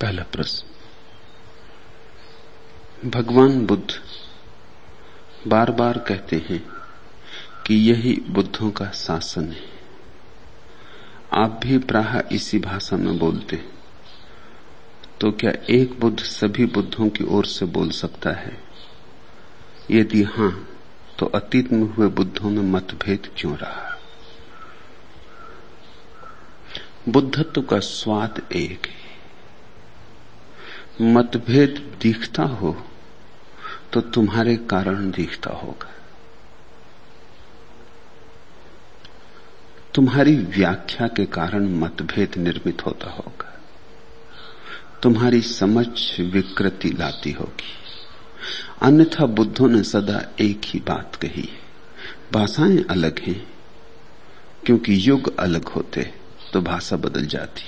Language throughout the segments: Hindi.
पहला प्रश्न। भगवान बुद्ध बार बार कहते हैं कि यही बुद्धों का शासन है। आप भी प्राह इसी भाषा में बोलते तो क्या एक बुद्ध सभी बुद्धों की ओर से बोल सकता है? यदि हाँ तो अतीत में हुए बुद्धों में मतभेद क्यों रहा? बुद्धत्व का स्वाद एक है। मतभेद दिखता हो तो तुम्हारे कारण दिखता होगा। तुम्हारी व्याख्या के कारण मतभेद निर्मित होता होगा। तुम्हारी समझ विकृति लाती होगी। अन्यथा बुद्धों ने सदा एक ही बात कही, भाषाएँ अलग हैं, क्योंकि युग अलग होते तो भाषा बदल जाती।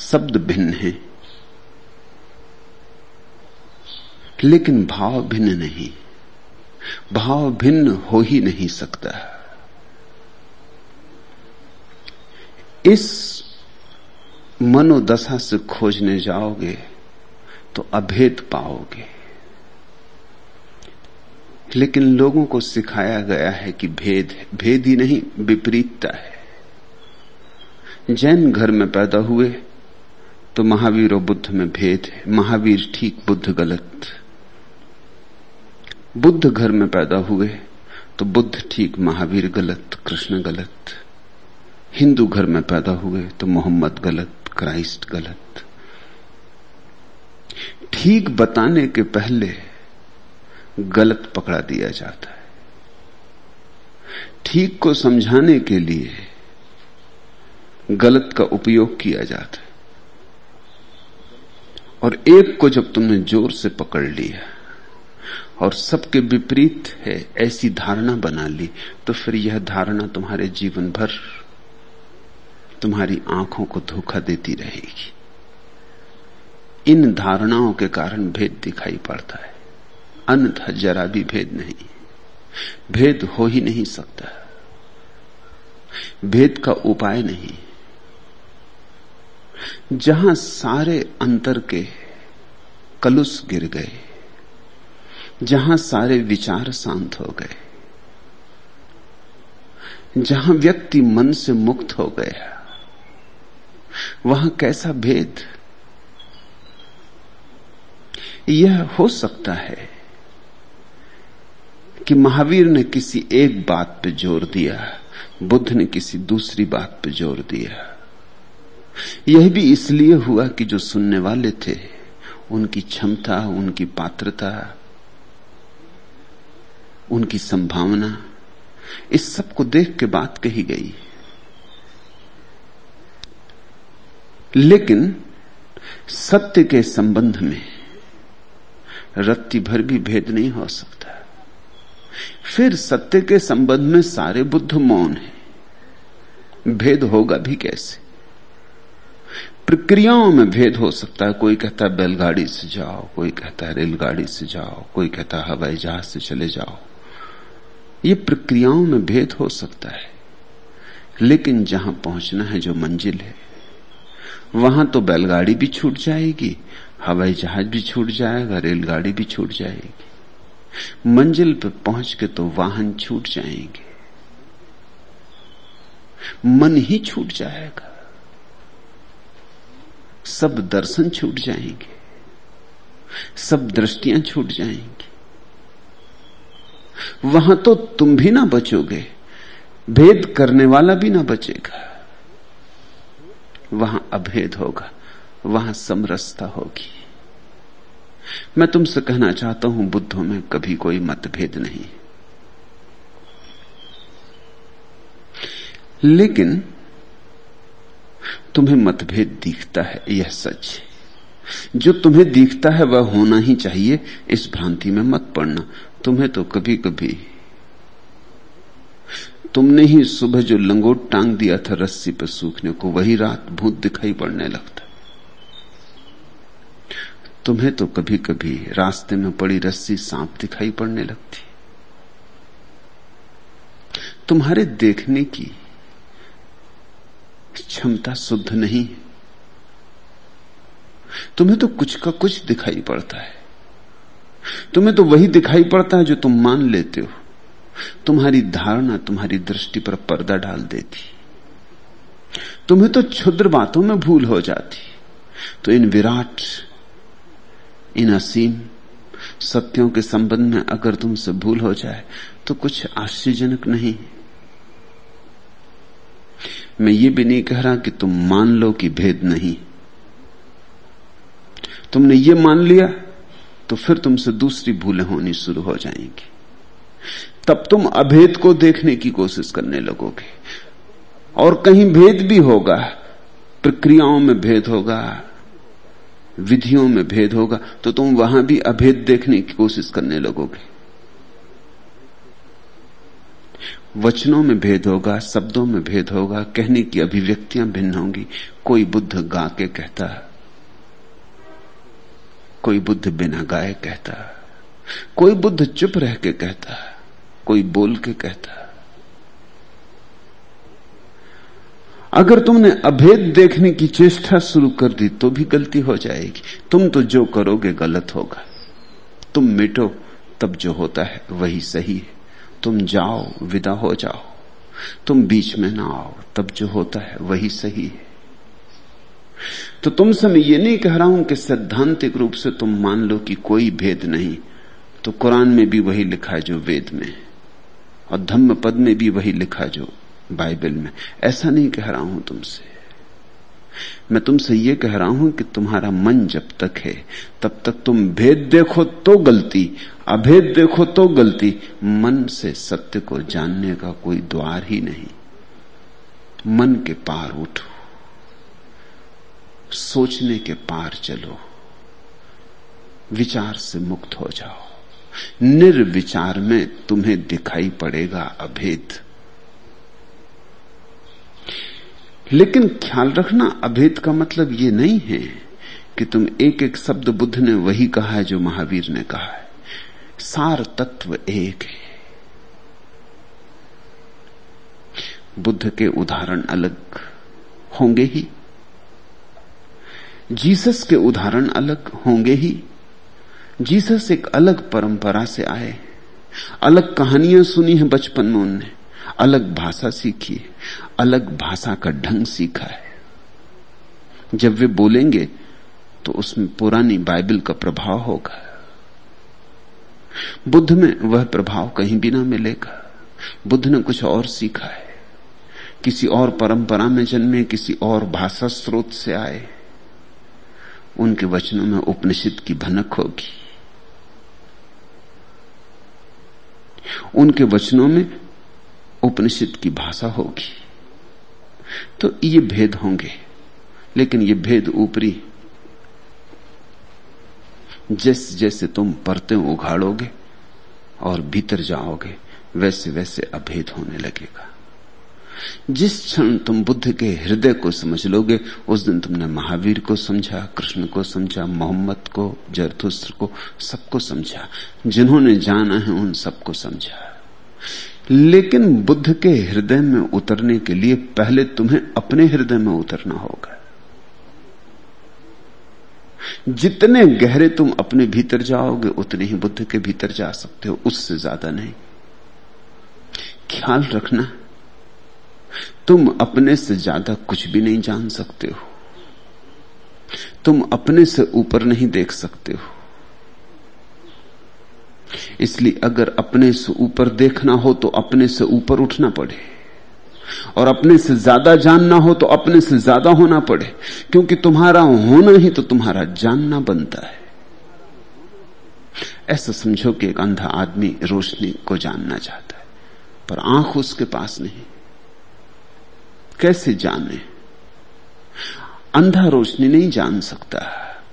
शब्द भिन्न है, लेकिन भाव भिन्न नहीं। भाव भिन्न हो ही नहीं सकता। इस मनोदशा से खोजने जाओगे तो अभेद पाओगे। लेकिन लोगों को सिखाया गया है कि भेद है। भेद ही नहीं, विपरीतता है। जैन घर में पैदा हुए तो महावीर और बुद्ध में भेद है। महावीर ठीक, बुद्ध गलत। बुद्ध घर में पैदा हुए तो बुद्ध ठीक, महावीर गलत, कृष्ण गलत। हिंदू घर में पैदा हुए तो मोहम्मद गलत, क्राइस्ट गलत। ठीक बताने के पहले गलत पकड़ा दिया जाता है। ठीक को समझाने के लिए गलत का उपयोग किया जाता है। और एक को जब तुमने ज़ोर से पकड़ लिया और सबके विपरीत है, ऐसी धारणा बना ली तो फिर यह धारणा तुम्हारे जीवन भर तुम्हारी आँखों को धोखा देती रहेगी। इन धारणाओं के कारण भेद दिखाई पड़ता है। अन्यथा जरा भी भेद नहीं। भेद हो ही नहीं सकता। भेद का उपाय नहीं। जहाँ सारे अंतर के कलुष गिर गए, जहाँ सारे विचार शांत हो गए, जहाँ व्यक्ति मन से मुक्त हो गया, वहाँ कैसा भेद? यह हो सकता है कि महावीर ने किसी एक बात पर ज़ोर दिया, बुद्ध ने किसी दूसरी बात पर ज़ोर दिया। यह भी इसलिए हुआ कि जो सुनने वाले थे, उनकी क्षमता, उनकी पात्रता, उनकी संभावना, इस सबको देख के बात कही गई। लेकिन सत्य के संबंध में रत्ती भर भी भेद नहीं हो सकता। फिर सत्य के संबंध में सारे बुद्ध मौन है। भेद होगा भी कैसे? प्रक्रियाओं में भेद हो सकता है। कोई कहता है, बैलगाड़ी से जाओ, कोई कहता है, रेलगाड़ी से जाओ, कोई कहता है, हवाई जहाज़ से चले जाओ। ये प्रक्रियाओं में भेद हो सकता है। लेकिन जहाँ पहुँचना है, जो मंजिल है, वहाँ तो बैलगाड़ी भी छूट जाएगी, हवाई जहाज़ भी छूट जाएगा, रेलगाड़ी भी छूट जाएगी। मंजिल पर पहुँच के तो वाहन छूट जाएँगे। मन ही छूट जाएगा। सब दर्शन छूट जाएँगे, सब दृष्टियाँ छूट जाएँगी। वहाँ तो तुम भी ना बचोगे, भेद करने वाला भी ना बचेगा। वहाँ अभेद होगा, वहाँ समरसता होगी। मैं तुमसे कहना चाहता हूँ, बुद्धों में कभी कोई मतभेद नहीं। लेकिन तुम्हें मतभेद दिखता है, यह सच जो तुम्हें दिखता है, वह होना ही चाहिए। इस भ्रांति में मत पड़ना। तुम्हें तो कभी कभी तुमने ही सुबह जो लंगोट टांग दिया था रस्सी पर सूखने को, वही रात भूत दिखाई पड़ने लगता। तुम्हें तो कभी कभी रास्ते में पड़ी रस्सी सांप दिखाई पड़ने लगती। तुम्हारे देखने की क्षमता शुद्ध नहीं है। तुम्हें तो कुछ का कुछ दिखाई पड़ता है। तुम्हें तो वही दिखाई पड़ता है जो तुम मान लेते हो। तुम्हारी धारणा तुम्हारी दृष्टि पर पर्दा डाल देती। तुम्हें तो क्षुद्र बातों में भूल हो जाती। तो इन विराट, इन असीम सत्यों के संबंध में अगर तुमसे भूल हो जाए तो कुछ आश्चर्यजनक नहीं। मैं ये भी नहीं कह रहा कि तुम मान लो कि भेद नहीं। तुमने ये मान लिया तो फिर तुमसे दूसरी भूलें होनी शुरू हो जाएँगी। तब तुम अभेद को देखने की कोशिश करने लगोगे। और कहीं भेद भी होगा, प्रक्रियाओं में भेद होगा, विधियों में भेद होगा तो तुम वहाँ भी अभेद देखने की कोशिश करने लगोगे। वचनों में भेद होगा, शब्दों में भेद होगा, कहने की अभिव्यक्तियाँ भिन्न होंगी। कोई बुद्ध गा के कहता, कोई बुद्ध बिना गाए कहता, कोई बुद्ध चुप रह के कहता, कोई बोल के कहता। अगर तुमने अभेद देखने की चेष्टा शुरू कर दी तो भी गलती हो जाएगी। तुम तो जो करोगे गलत होगा। तुम मिटो, तब जो होता है वही सही है। तुम जाओ, विदा हो जाओ। तुम बीच में ना आओ, तब जो होता है वही सही है। तो तुमसे मैं ये नहीं कह रहा हूँ कि सैद्धांतिक रूप से तुम मान लो कि कोई भेद नहीं तो कुरान में भी वही लिखा है जो वेद में, और धम्म पद में भी वही लिखा जो बाइबल में। ऐसा नहीं कह रहा हूँ तुमसे। मैं तुमसे यह कह रहा हूँ कि तुम्हारा मन जब तक है, तब तक तुम भेद देखो तो गलती, अभेद देखो तो गलती, मन से सत्य को जानने का कोई द्वार ही नहीं। मन के पार उठो, सोचने के पार चलो, विचार से मुक्त हो जाओ। निर्विचार में तुम्हें दिखाई पड़ेगा अभेद। लेकिन ख्याल रखना, अभेद का मतलब ये नहीं है कि तुम एक एक शब्द बुद्ध ने वही कहा है जो महावीर ने कहा है। सार तत्व एक है। बुद्ध के उदाहरण अलग होंगे ही। जीसस के उदाहरण अलग होंगे ही। जीसस एक अलग परंपरा से आए। अलग कहानियाँ सुनी हैं बचपन में उनने। अलग भाषा सीखी है, अलग भाषा का ढंग सीखा है। जब वे बोलेंगे तो उसमें पुरानी बाइबल का प्रभाव होगा। बुद्ध में वह प्रभाव कहीं भी ना मिलेगा। बुद्ध ने कुछ और सीखा है। किसी और परंपरा में जन्मे, किसी और भाषा स्रोत से आए। उनके वचनों में उपनिषद की भनक होगी। उनके वचनों में उपनिषद की भाषा होगी। तो ये भेद होंगे, लेकिन ये भेद ऊपरी। जैसे जैसे तुम परते उघाड़ोगे और भीतर जाओगे वैसे वैसे अभेद होने लगेगा। जिस क्षण तुम बुद्ध के हृदय को समझ लोगे, उस दिन तुमने महावीर को समझा, कृष्ण को समझा, मोहम्मद को, जरथुस्त्र को सबको समझा। जिन्होंने जाना है उन सबको समझा। लेकिन बुद्ध के हृदय में उतरने के लिए पहले तुम्हें अपने हृदय में उतरना होगा। जितने गहरे तुम अपने भीतर जाओगे, उतने ही बुद्ध के भीतर जा सकते हो, उससे ज़्यादा नहीं। ख्याल रखना, तुम अपने से ज़्यादा कुछ भी नहीं जान सकते हो। तुम अपने से ऊपर नहीं देख सकते हो। इसलिए अगर अपने से ऊपर देखना हो तो अपने से ऊपर उठना पड़े। और अपने से ज़्यादा जानना हो तो अपने से ज़्यादा होना पड़े। क्योंकि तुम्हारा होना ही तो तुम्हारा जानना बनता है। ऐसा समझो कि एक अंधा आदमी रोशनी को जानना चाहता है, पर आँख उसके पास नहीं। कैसे जाने? अंधा रोशनी नहीं जान सकता।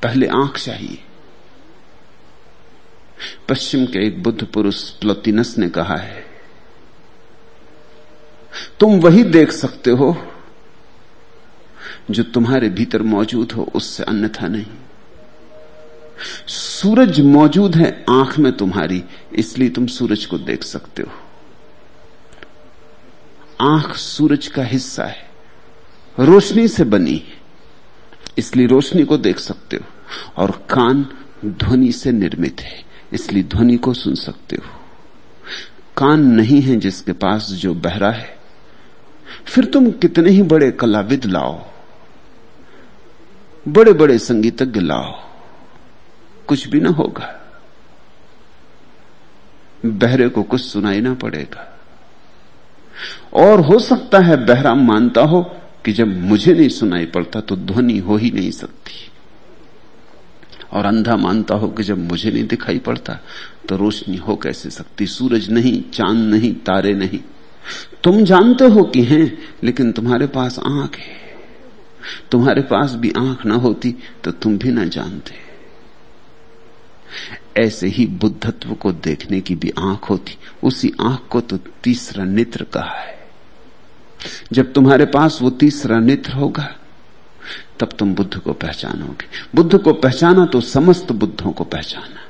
पहले आँख चाहिए। पश्चिम के एक बुद्ध पुरुष प्लोतिनस ने कहा है, तुम वही देख सकते हो जो तुम्हारे भीतर मौजूद हो, उससे अन्यथा नहीं। सूरज मौजूद है आँख में तुम्हारी, इसलिए तुम सूरज को देख सकते हो। आँख सूरज का हिस्सा है, रोशनी से बनी इसलिए रोशनी को देख सकते हो, और कान ध्वनि से निर्मित है। इसलिए ध्वनि को सुन सकते हो। कान नहीं है जिसके पास जो बहरा है। फिर तुम कितने ही बड़े कलाविद लाओ। बड़े बड़े संगीतज्ञ लाओ। कुछ भी ना होगा। बहरे को कुछ सुनाई ना पड़ेगा। और हो सकता है बहरा मानता हो कि जब मुझे नहीं सुनाई पड़ता तो ध्वनि हो ही नहीं सकती। और अंधा मानता हो कि जब मुझे नहीं दिखाई पड़ता तो रोशनी हो कैसे सकती? सूरज नहीं, चाँद नहीं, तारे नहीं। तुम जानते हो कि हैं, लेकिन तुम्हारे पास आँख है। तुम्हारे पास भी आँख ना होती तो तुम भी ना जानते। ऐसे ही बुद्धत्व को देखने की भी आँख होती, उसी आँख को तो तीसरा नेत्र कहा है। जब तुम्हारे पास वो तीसरा नेत्र होगा तब तुम बुद्ध को पहचानोगे। बुद्ध को पहचाना तो समस्त बुद्धों को पहचाना।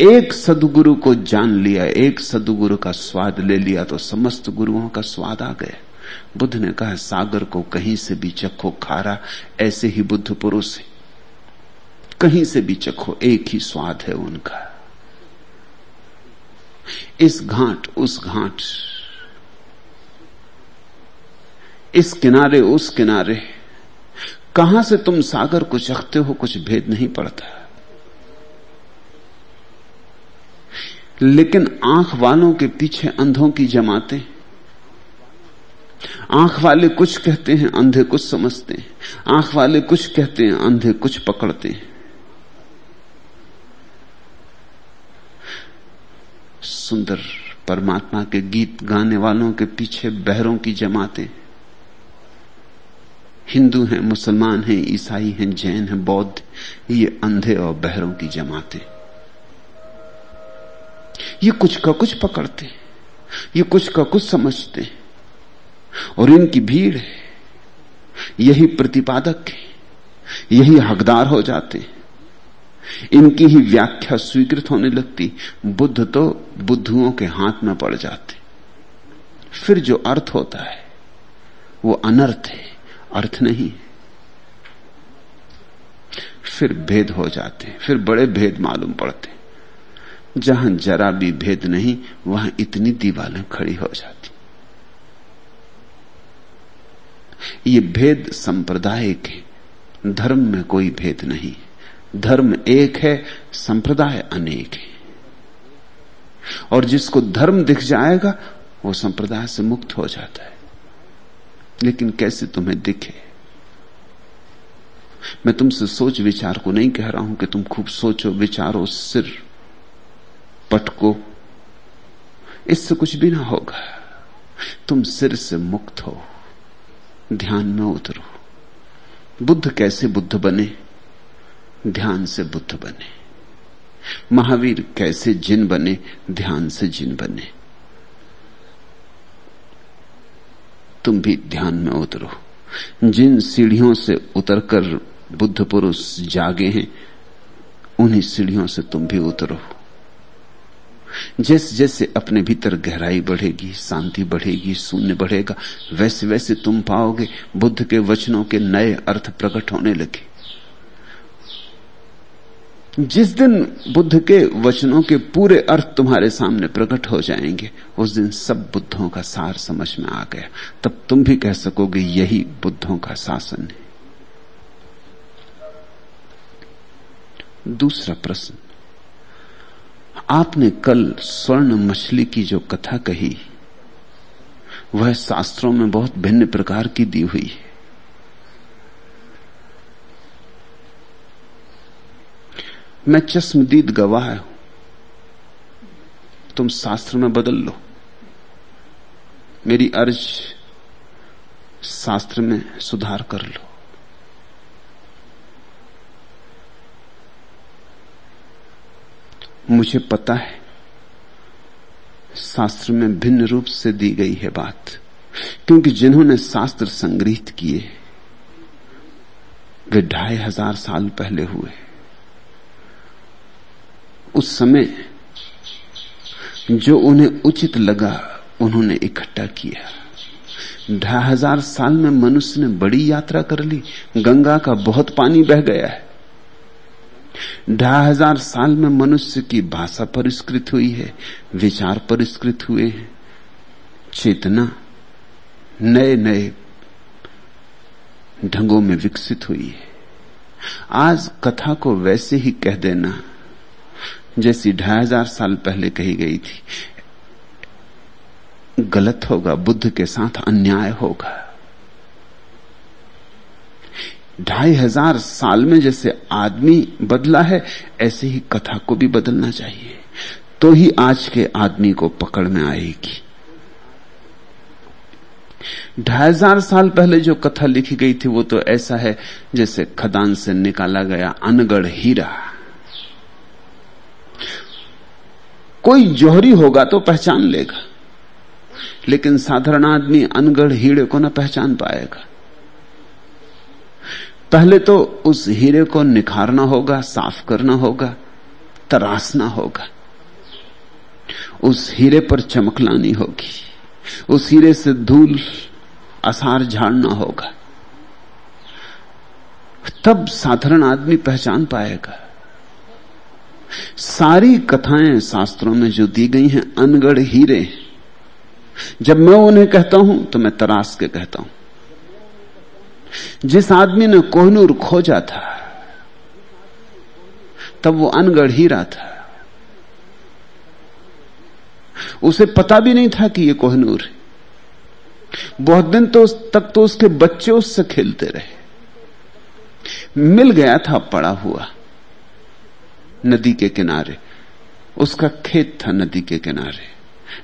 एक सदगुरु को जान लिया, एक सदगुरु का स्वाद ले लिया तो समस्त गुरुओं का स्वाद आ गया। बुद्ध ने कहा, सागर को कहीं से भी चखो खारा, ऐसे ही बुद्ध पुरुष है। कहीं से भी चखो, एक ही स्वाद है उनका। इस घाट, उस घाट, इस किनारे, उस किनारे कहाँ से तुम सागर को चखते हो? कुछ भेद नहीं पड़ता। लेकिन आँख वालों के पीछे अंधों की जमाते आँख वाले कुछ कहते हैं, अंधे कुछ समझते हैं। आँख वाले कुछ कहते हैं, अंधे कुछ पकड़ते हैं। सुंदर परमात्मा के गीत गाने वालों के पीछे बहरों की जमाते हिंदू हैं, मुसलमान हैं, ईसाई हैं, जैन हैं, बौद्ध, ये अंधे और बहरों की जमाते। ये कुछ का कुछ पकड़ते ये कुछ का कुछ समझते और इनकी भीड़ है। यही प्रतिपादक है, यही हकदार हो जाते इनकी ही व्याख्या स्वीकृत होने लगती, बुद्ध तो बुद्धुओं के हाथ में पड़ जाते। फिर जो अर्थ होता है, वो अनर्थ है। अर्थ नहीं। फिर भेद हो जाते फिर बड़े भेद मालूम पड़ते जहाँ जरा भी भेद नहीं, वहाँ इतनी दीवारें खड़ी हो जाती ये भेद संप्रदायिक है, धर्म में कोई भेद नहीं। धर्म एक है, संप्रदाय अनेक है। और जिसको धर्म दिख जाएगा, वो संप्रदाय से मुक्त हो जाता है। लेकिन कैसे तुम्हें दिखे? मैं तुमसे सोच विचार को नहीं कह रहा हूँ कि तुम खूब सोचो, विचारो, सिर पटको। इससे कुछ भी ना होगा। तुम सिर से मुक्त हो, ध्यान में उतरो। बुद्ध कैसे बुद्ध बने? ध्यान से बुद्ध बने। महावीर कैसे जिन बने? ध्यान से जिन बने। तुम भी ध्यान में उतरो। जिन सीढ़ियों से उतरकर बुद्ध पुरुष जागे हैं, उन्हीं सीढ़ियों से तुम भी उतरो। जैसे जैसे अपने भीतर गहराई बढ़ेगी, शांति बढ़ेगी, शून्य बढ़ेगा वैसे वैसे तुम पाओगे, बुद्ध के वचनों के नए अर्थ प्रकट होने लगे। जिस दिन बुद्ध के वचनों के पूरे अर्थ तुम्हारे सामने प्रकट हो जाएँगे, उस दिन सब बुद्धों का सार समझ में आ गया। तब तुम भी कह सकोगे, यही बुद्धों का शासन है। दूसरा प्रश्न। आपने कल स्वर्ण मछली की जो कथा कही, वह शास्त्रों में बहुत भिन्न प्रकार की दी हुई है। मैं चश्मदीद गवाह हूँ। तुम शास्त्र में बदल लो। मेरी अर्ज़ शास्त्र में सुधार कर लो। मुझे पता है, शास्त्र में भिन्न रूप से दी गई है बात, क्योंकि जिन्होंने शास्त्र संग्रहित किए, वे ढाई हज़ार साल पहले हुए। उस समय जो उन्हें उचित लगा, उन्होंने इकट्ठा किया। ढाई हज़ार साल में मनुष्य ने बड़ी यात्रा कर ली, गंगा का बहुत पानी बह गया है। ढाई हज़ार साल में मनुष्य की भाषा परिष्कृत हुई है, विचार परिष्कृत हुए हैं। चेतना नए नए ढंगों में विकसित हुई है। आज कथा को वैसे ही कह देना जैसी ढाई हज़ार साल पहले कही गई थी। गलत होगा, बुद्ध के साथ अन्याय होगा। ढाई हज़ार साल में जैसे आदमी बदला है, ऐसे ही कथा को भी बदलना चाहिए। तो ही आज के आदमी को पकड़ में आएगी। ढाई हज़ार साल पहले जो कथा लिखी गई थी, वो तो ऐसा है जैसे खदान से निकाला गया अनगढ़ हीरा। कोई जोहरी होगा तो पहचान लेगा। लेकिन साधारण आदमी अनगढ़ हीरे को ना पहचान पाएगा। पहले तो उस हीरे को निखारना होगा, साफ़ करना होगा तराशना होगा। उस हीरे पर चमक लानी होगी। उस हीरे से धूल, आसार झाड़ना होगा। तब साधारण आदमी पहचान पाएगा। सारी कथाएँ शास्त्रों में जो दी गई हैं, अनगढ़ हीरे जब मैं उन्हें कहता हूँ तो मैं तराश के कहता हूँ। जिस आदमी ने कोहनूर खोजा था, तब वो अनगढ़ हीरा था। उसे पता भी नहीं था कि ये कोहनूर है। बहुत दिन तो तक तो उसके बच्चे उससे खेलते रहे। मिल गया था, पड़ा हुआ। नदी के किनारे। उसका खेत था नदी के किनारे।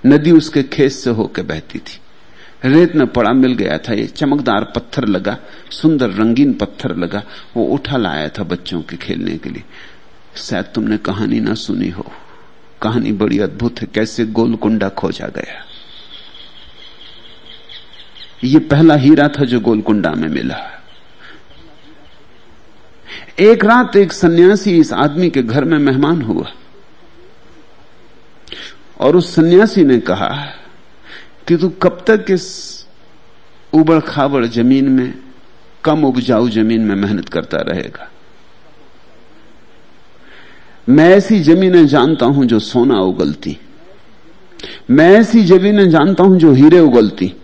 नदी उसके खेत से होकर बहती थी। रेत में पड़ा मिल गया था, ये चमकदार पत्थर लगा, सुंदर रंगीन पत्थर लगा, वो उठा लाया था बच्चों के खेलने के लिए। शायद तुमने कहानी ना सुनी हो। कहानी बड़ी अद्भुत है, कैसे गोलकुंडा खोजा गया। ये पहला हीरा था जो गोलकुंडा में मिला। एक रात एक सन्यासी इस आदमी के घर में मेहमान हुआ। और उस सन्यासी ने कहा कि तू कब तक इस उबड़ खाबड़ ज़मीन में, कम उपजाऊ ज़मीन में मेहनत करता रहेगा? मैं ऐसी जमीनें जानता हूँ जो सोना उगलती। मैं ऐसी जमीनें जानता हूँ जो हीरे उगलती।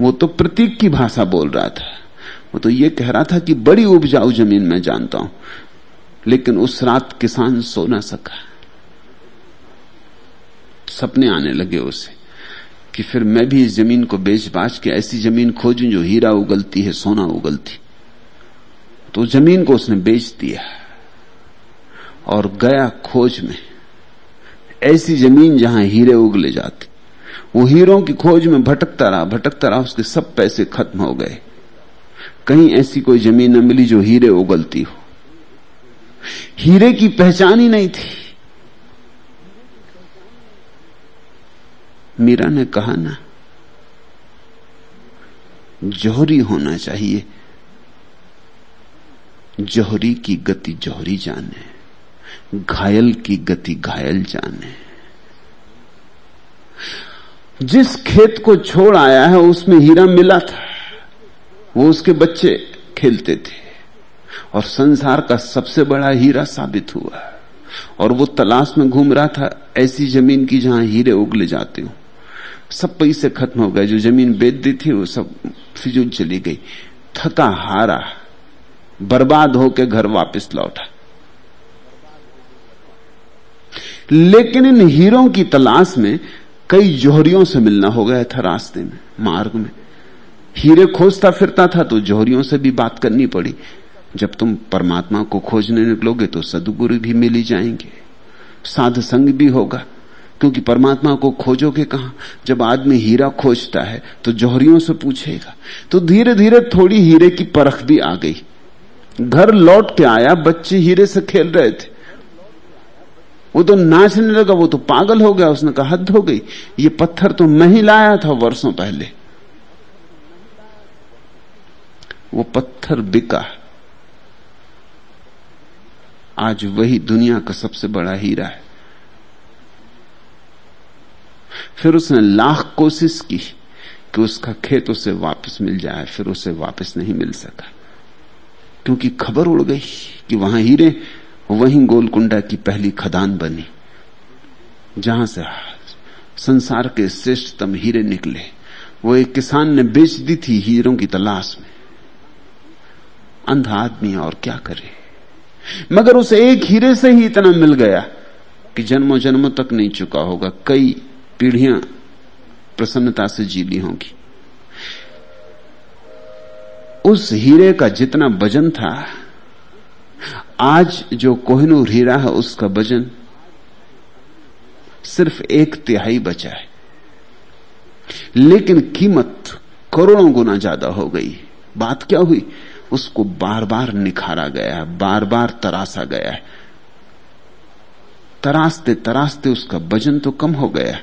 वो तो प्रतीक की भाषा बोल रहा था। वो तो ये कह रहा था कि बड़ी उपजाऊ ज़मीन मैं जानता हूँ, लेकिन उस रात किसान सो ना सका। सपने आने लगे उसे कि फिर मैं भी इस ज़मीन को बेच बाच के ऐसी ज़मीन खोजूं जो हीरा उगलती है, सोना उगलती। तो ज़मीन को उसने बेच दिया और गया खोज में। ऐसी ज़मीन जहाँ हीरे उगले जाते, वो हीरों की खोज में भटकता रहा भटकता रहा, उसके सब पैसे खत्म हो गए। कहीं ऐसी कोई ज़मीन न मिली जो हीरे उगलती हो। हीरे की पहचान ही नहीं थी। मीरा ने कहा ना, जोहरी होना चाहिए। जौहरी की गति जोहरी जाने, घायल की गति घायल जाने। जिस खेत को छोड़ आया है, उसमें हीरा मिला था। वो उसके बच्चे खेलते थे। और संसार का सबसे बड़ा हीरा साबित हुआ। और वो तलाश में घूम रहा था, ऐसी ज़मीन की जहाँ हीरे उगले जाते हो। सब पैसे खत्म हो गए, जो ज़मीन बेच दी थी, वो सब फिजूल चली गई। थका हारा, बर्बाद होकर घर वापस लौटा। लेकिन इन हीरों की तलाश में कई जोहरियों से मिलना हो गया था रास्ते में, मार्ग में। हीरे खोजता फिरता था तो जोहरियों से भी बात करनी पड़ी। जब तुम परमात्मा को खोजने निकलोगे तो सदगुरु भी मिली जाएँगे। साध संग भी होगा, क्योंकि परमात्मा को खोजोगे कहा? जब आदमी हीरा खोजता है तो जौहरियों से पूछेगा। तो धीरे धीरे थोड़ी हीरे की परख भी आ गई। घर लौट के आया, बच्चे हीरे से खेल रहे थे। वो तो नाचने लगा, वो तो पागल हो गया, उसने कहा, हद हो गई। ये पत्थर तो मैं ही लाया था वर्षों पहले। वो पत्थर बिका आज वही दुनिया का सबसे बड़ा हीरा है। फिर उसने लाख कोशिश की कि उसका खेत उसे वापस मिल जाए, फिर उसे वापस नहीं मिल सका। क्योंकि खबर उड़ गई कि वहाँ हीरे, वहीं गोलकुंडा की पहली खदान बनी, जहाँ से संसार के श्रेष्ठतम हीरे निकले। वो एक किसान ने बेच दी थी हीरों की तलाश में। अंधा आदमी और क्या करे? मगर उसे एक हीरे से ही इतना मिल गया कि जन्मों जन्मों तक नहीं चुका होगा। कई पीढ़ियाँ प्रसन्नता से जी ली होंगी। उस हीरे का जितना वज़न था, आज जो कोहनूर हीरा है, उसका वज़न सिर्फ़ एक तिहाई बचा है। लेकिन कीमत करोड़ों गुना ज़्यादा हो गई। बात क्या हुई? उसको बार बार निखारा गया है बार बार तरासा गया है। तरासते तरासते उसका वज़न तो कम हो गया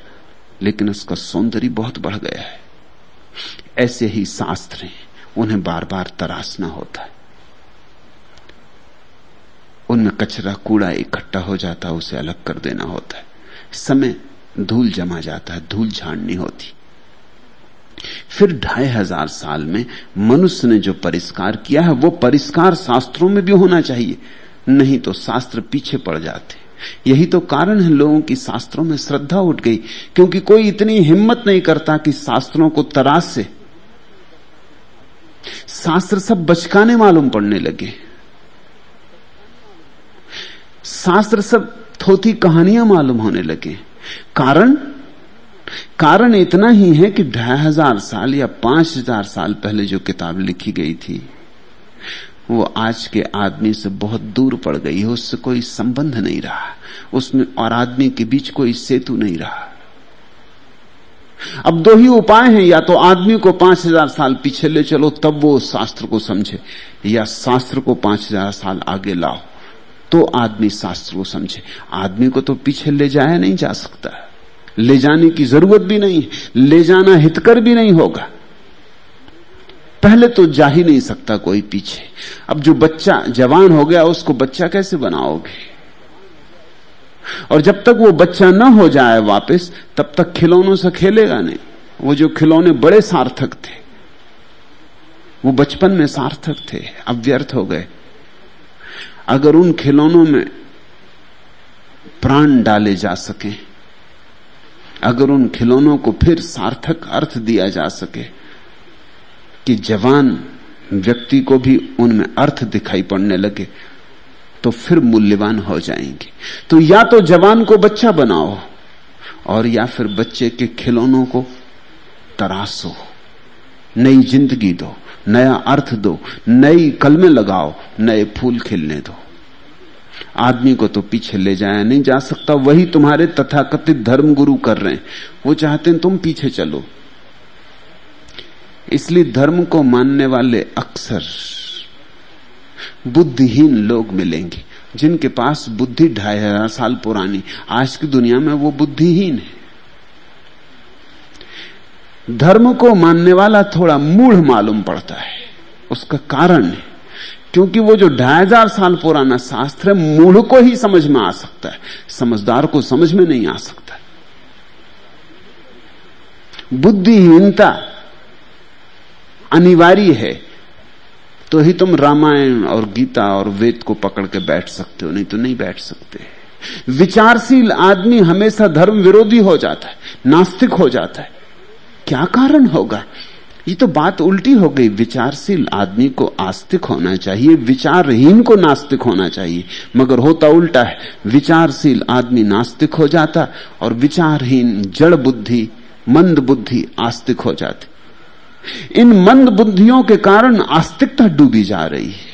लेकिन उसका सौंदर्य बहुत बढ़ गया है। ऐसे ही शास्त्र हैं, उन्हें बार बार तरासना होता है। उनमें कचरा कूड़ा इकट्ठा हो जाता है, उसे अलग कर देना होता है। समय धूल जमा जाता है, धूल झाड़नी होती फिर ढाई हज़ार साल में मनुष्य ने जो परिष्कार किया है, वो परिष्कार शास्त्रों में भी होना चाहिए। नहीं तो शास्त्र पीछे पड़ जाते। यही तो कारण है लोगों की शास्त्रों में श्रद्धा उठ गई, क्योंकि कोई इतनी हिम्मत नहीं करता कि शास्त्रों को तराश से। शास्त्र सब बचकाने मालूम पड़ने लगे। शास्त्र सब थोथी कहानियाँ मालूम होने लगे। कारण? कारण इतना ही है कि ढाई हज़ार साल या पाँच हज़ार साल पहले जो किताब लिखी गई थी, वो आज के आदमी से बहुत दूर पड़ गई है, उससे कोई संबंध नहीं रहा। उसमें और आदमी के बीच कोई सेतु नहीं रहा। अब दो ही उपाय हैं, या तो आदमी को पाँच हज़ार साल पीछे ले चलो, तब वो शास्त्र को समझे, या शास्त्र को पाँच हज़ार साल आगे लाओ तो आदमी शास्त्र को समझे। आदमी को तो पीछे ले जाया नहीं जा सकता। ले जाने की ज़रूरत भी नहीं, ले जाना हितकर भी नहीं होगा। पहले तो जा ही नहीं सकता कोई पीछे। अब जो बच्चा जवान हो गया, उसको बच्चा कैसे बनाओगे? और जब तक वो बच्चा ना हो जाए वापस, तब तक खिलौनों से खेलेगा नहीं। वो जो खिलौने बड़े सार्थक थे, वो बचपन में सार्थक थे, अब व्यर्थ हो गए। अगर उन खिलौनों में प्राण डाले जा सके अगर उन खिलौनों को फिर सार्थक अर्थ दिया जा सके कि जवान व्यक्ति को भी उनमें अर्थ दिखाई पड़ने लगे तो फिर मूल्यवान हो जाएँगे। तो या तो जवान को बच्चा बनाओ, और या फिर बच्चे के खिलौनों को तरासो, नई ज़िंदगी दो, नया अर्थ दो, नई कलमें लगाओ, नए फूल खिलने दो। आदमी को तो पीछे ले जाया नहीं जा सकता, वही तुम्हारे तथाकथित धर्म गुरु कर रहे हैं। वो चाहते हैं तुम पीछे चलो। इसलिए धर्म को मानने वाले अक्सर बुद्धिहीन लोग मिलेंगे, जिनके पास बुद्धि ढाई हज़ार साल पुरानी, आज की दुनिया में वो बुद्धिहीन है। धर्म को मानने वाला थोड़ा मूढ़ मालूम पड़ता है, उसका कारण है। क्योंकि वो जो ढाई हज़ार साल पुराना शास्त्र है मूढ़ को ही समझ में आ सकता है। समझदार को समझ में नहीं आ सकता बुद्धिहीनता अनिवार्य है तो ही तुम रामायण और गीता और वेद को पकड़ के बैठ सकते हो, नहीं तो नहीं बैठ सकते। विचारशील आदमी हमेशा धर्म विरोधी हो जाता है, नास्तिक हो जाता है। क्या कारण होगा? ये तो बात उल्टी हो गई। विचारशील आदमी को आस्तिक होना चाहिए, विचारहीन को नास्तिक होना चाहिए। मगर होता उल्टा है, विचारशील आदमी नास्तिक हो जाता और विचारहीन, जड़ बुद्धि, मंद बुद्धि आस्तिक हो जाती। इन मंद बुद्धियों के कारण आस्तिकता डूबी जा रही है।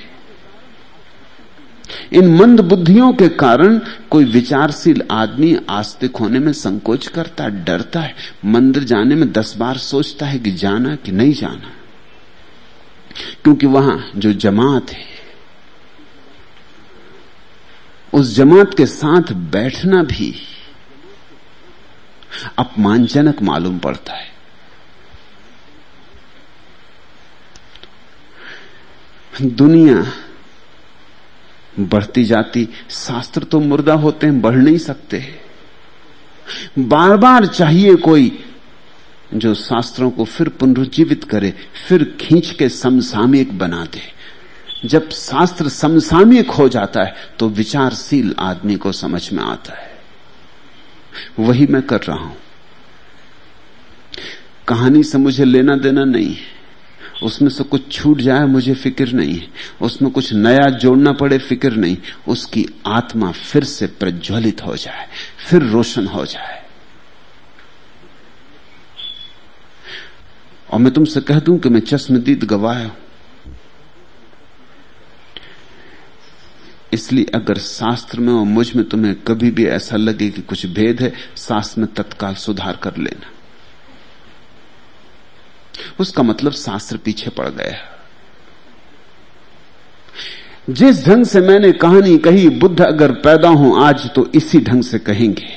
इन मंद बुद्धियों के कारण कोई विचारशील आदमी आस्तिक होने में संकोच करता, डरता है। मंदिर जाने में दस बार सोचता है कि जाना कि नहीं जाना। क्योंकि वहाँ जो जमात है, उस जमात के साथ बैठना भी अपमानजनक मालूम पड़ता है। दुनिया बढ़ती जाती। शास्त्र तो मुर्दा होते हैं, बढ़ नहीं सकते। बार बार चाहिए कोई जो शास्त्रों को फिर पुनरुज्जीवित करे, फिर खींच के समसामयिक बना दे। जब शास्त्र समसामयिक हो जाता है तो विचारशील आदमी को समझ में आता है। वही मैं कर रहा हूँ। कहानी से मुझे लेना देना नहीं है। उसमें से कुछ छूट जाए, मुझे फ़िक्र नहीं है। उसमें कुछ नया जोड़ना पड़े, फ़िक्र नहीं। उसकी आत्मा फिर से प्रज्वलित हो जाए, फिर रोशन हो जाए। और मैं तुमसे कह दूँ कि मैं चश्मदीद गवाह हूँ। इसलिए अगर शास्त्र में और मुझमें तुम्हें कभी भी ऐसा लगे कि कुछ भेद है, शास्त्र में तत्काल सुधार कर लेना। उसका मतलब शास्त्र पीछे पड़ गया जिस ढंग से मैंने कहानी कही, बुद्ध अगर पैदा हो आज तो इसी ढंग से कहेंगे।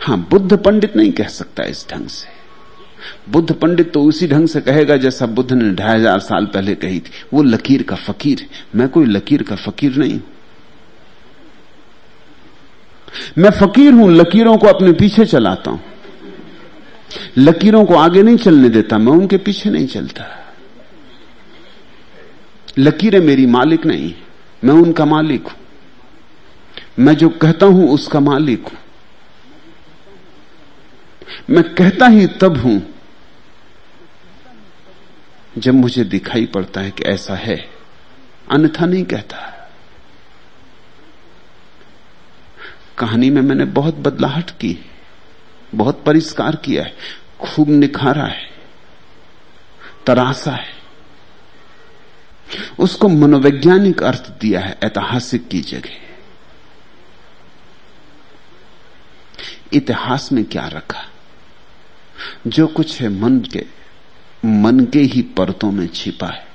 हाँ, बुद्ध पंडित नहीं कह सकता इस ढंग से। बुद्ध पंडित तो उसी ढंग से कहेगा जैसा बुद्ध ने ढाई हज़ार साल पहले कही थी। वो लकीर का फकीर मैं कोई लकीर का फकीर नहीं हूँ। मैं फकीर हूँ, लकीरों को अपने पीछे चलाता हूँ। लकीरों को आगे नहीं चलने देता, मैं उनके पीछे नहीं चलता। लकीरें मेरी मालिक नहीं, मैं उनका मालिक हूँ। मैं जो कहता हूँ, उसका मालिक हूँ। मैं कहता ही तब हूँ, जब मुझे दिखाई पड़ता है कि ऐसा है। अन्यथा नहीं कहता। कहानी में मैंने बहुत बदलाहट की। बहुत परिष्कार किया है, खूब निखारा है, तरासा है। उसको मनोवैज्ञानिक अर्थ दिया है, ऐतिहासिक की जगह। इतिहास में क्या रखा? जो कुछ है मन के मन के ही परतों में छिपा है।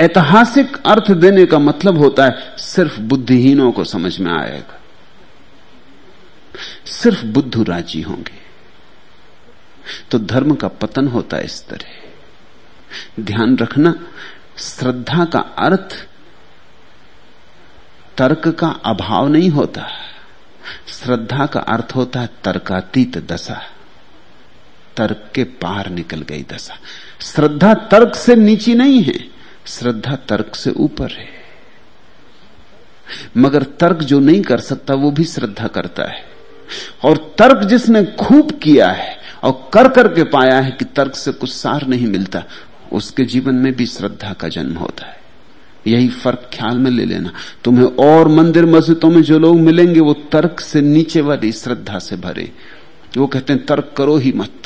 ऐतिहासिक अर्थ देने का मतलब होता है, सिर्फ़ बुद्धिहीनों को समझ में आएगा। सिर्फ़ बुद्धू राज़ी होंगे। तो धर्म का पतन होता इस तरह। ध्यान रखना, श्रद्धा का अर्थ तर्क का अभाव नहीं होता। श्रद्धा का अर्थ होता है तर्कातीत दशा। तर्क के पार निकल गई दशा। श्रद्धा तर्क से नीची नहीं है, श्रद्धा तर्क से ऊपर है। मगर तर्क जो नहीं कर सकता, वो भी श्रद्धा करता है। और तर्क जिसने खूब किया है और कर करके पाया है कि तर्क से कुछ सार नहीं मिलता, उसके जीवन में भी श्रद्धा का जन्म होता है। यही फ़र्क ख्याल में ले लेना। तुम्हें और मंदिर मस्जिदों में जो लोग मिलेंगे, वो तर्क से नीचे वाली श्रद्धा से भरे। वो कहते हैं, तर्क करो ही मत।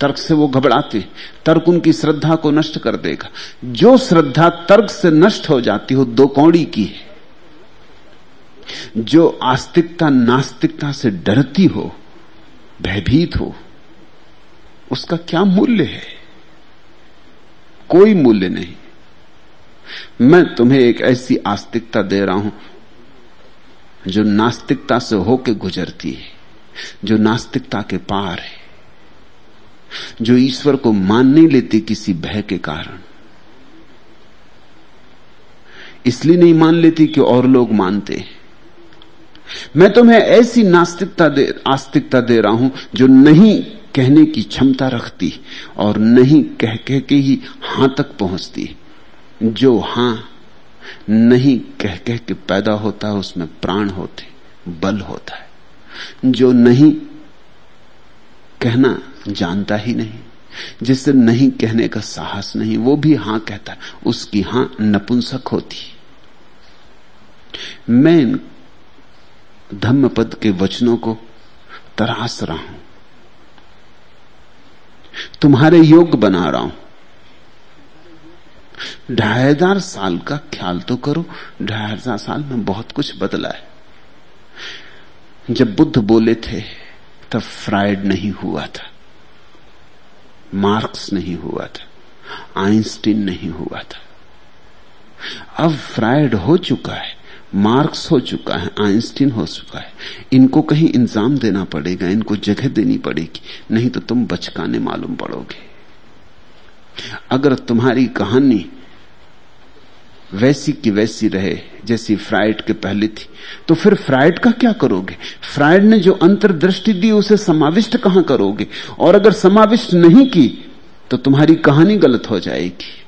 तर्क से वो घबराते तर्क उनकी श्रद्धा को नष्ट कर देगा। जो श्रद्धा तर्क से नष्ट हो जाती हो, दो कौड़ी की है। जो आस्तिकता नास्तिकता से डरती हो, भयभीत हो, उसका क्या मूल्य है? कोई मूल्य नहीं। मैं तुम्हें एक ऐसी आस्तिकता दे रहा हूँ, जो नास्तिकता से होके गुजरती है, जो नास्तिकता के पार है, जो ईश्वर को मान नहीं लेती किसी भय के कारण। इसलिए नहीं मान लेती कि और लोग मानते हैं। मैं तुम्हें ऐसी नास्तिकता दे, आस्तिकता दे रहा हूँ जो नहीं कहने की क्षमता रखती और नहीं कह कह के ही हाँ तक पहुँचती। जो हाँ नहीं कह कह के पैदा होता है, उसमें प्राण होते, बल होता है। जो नहीं कहना जानता ही नहीं, जिससे नहीं कहने का साहस नहीं, वो भी हाँ कहता उसकी हाँ नपुंसक होती। मैं धम्म पद के वचनों को तरास रहा हूँ। तुम्हारे योग बना रहा हूँ। ढाई हज़ार साल का ख्याल तो करो, ढाई हज़ार साल में बहुत कुछ बदला है। जब बुद्ध बोले थे, तब फ्राइड नहीं हुआ था, मार्क्स नहीं हुआ था, आइंस्टीन नहीं हुआ था। अब फ्राइड हो चुका है। मार्क्स हो चुका है, आइंस्टीन हो चुका है। इनको कहीं इंजाम देना पड़ेगा, इनको जगह देनी पड़ेगी, नहीं तो तुम बचकाने मालूम पड़ोगे। अगर तुम्हारी कहानी वैसी की वैसी रहे, जैसी फ्राइड के पहले थी तो फिर फ्राइड का क्या करोगे? फ्राइड ने जो अंतर्दृष्टि दी, उसे समाविष्ट कहाँ करोगे? और अगर समाविष्ट नहीं की तो तुम्हारी कहानी गलत हो जाएगी।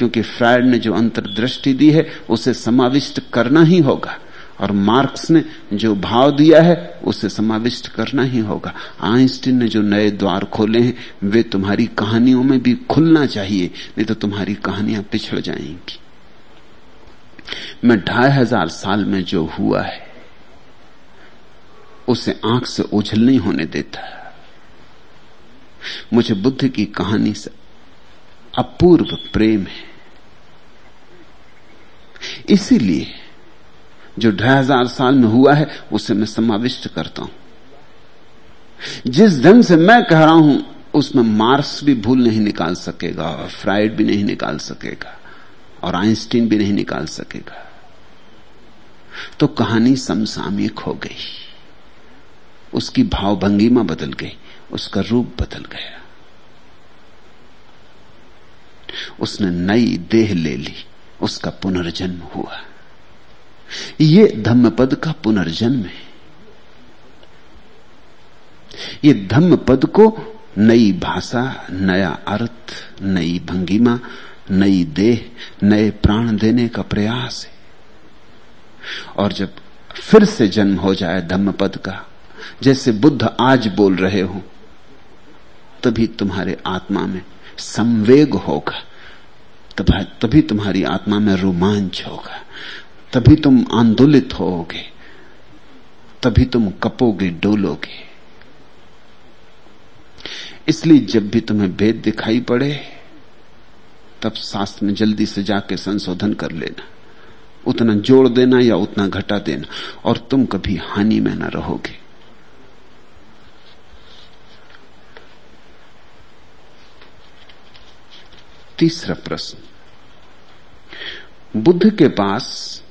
क्योंकि फ्राइड ने जो अंतर्दृष्टि दी है, उसे समाविष्ट करना ही होगा। और मार्क्स ने जो भाव दिया है, उसे समाविष्ट करना ही होगा। आइंस्टीन ने जो नए द्वार खोले हैं, वे तुम्हारी कहानियों में भी खुलना चाहिए, नहीं तो तुम्हारी कहानियाँ पिछड़ जाएँगी। मैं ढाई हज़ार साल में जो हुआ है, उसे आँख से ओझल नहीं होने देता। मुझे बुद्ध की कहानी से अपूर्व प्रेम है। इसीलिए जो ढाई हज़ार साल में हुआ है, उसे मैं समाविष्ट करता हूँ। जिस ढंग से मैं कह रहा हूँ, उसमें मार्क्स भी भूल नहीं निकाल सकेगा और फ्राइड भी नहीं निकाल सकेगा, और आइंस्टीन भी नहीं निकाल सकेगा। तो कहानी समसामयिक हो गई। उसकी भावभंगिमा बदल गई, उसका रूप बदल गया। उसने नई देह ले ली। उसका पुनर्जन्म हुआ। ये धम्मपद का पुनर्जन्म है। ये धम्म पद को नई भाषा, नया अर्थ, नई भंगिमा, नई देह, नए प्राण देने का प्रयास है। और जब फिर से जन्म हो जाए धम्मपद का, जैसे बुद्ध आज बोल रहे हो, तभी तुम्हारे आत्मा में संवेग होगा। तभी तुम्हारी आत्मा में रोमांच होगा। तभी तुम आंदोलित होोगे। तभी तुम कपोगे, डोलोगे। इसलिए जब भी तुम्हें भेद दिखाई पड़े, तब शास्त्र में जल्दी से जाके संशोधन कर लेना। उतना जोड़ देना या उतना घटा देना। और तुम कभी हानि में न रहोगे। तीसरा प्रश्न। बुद्ध के पास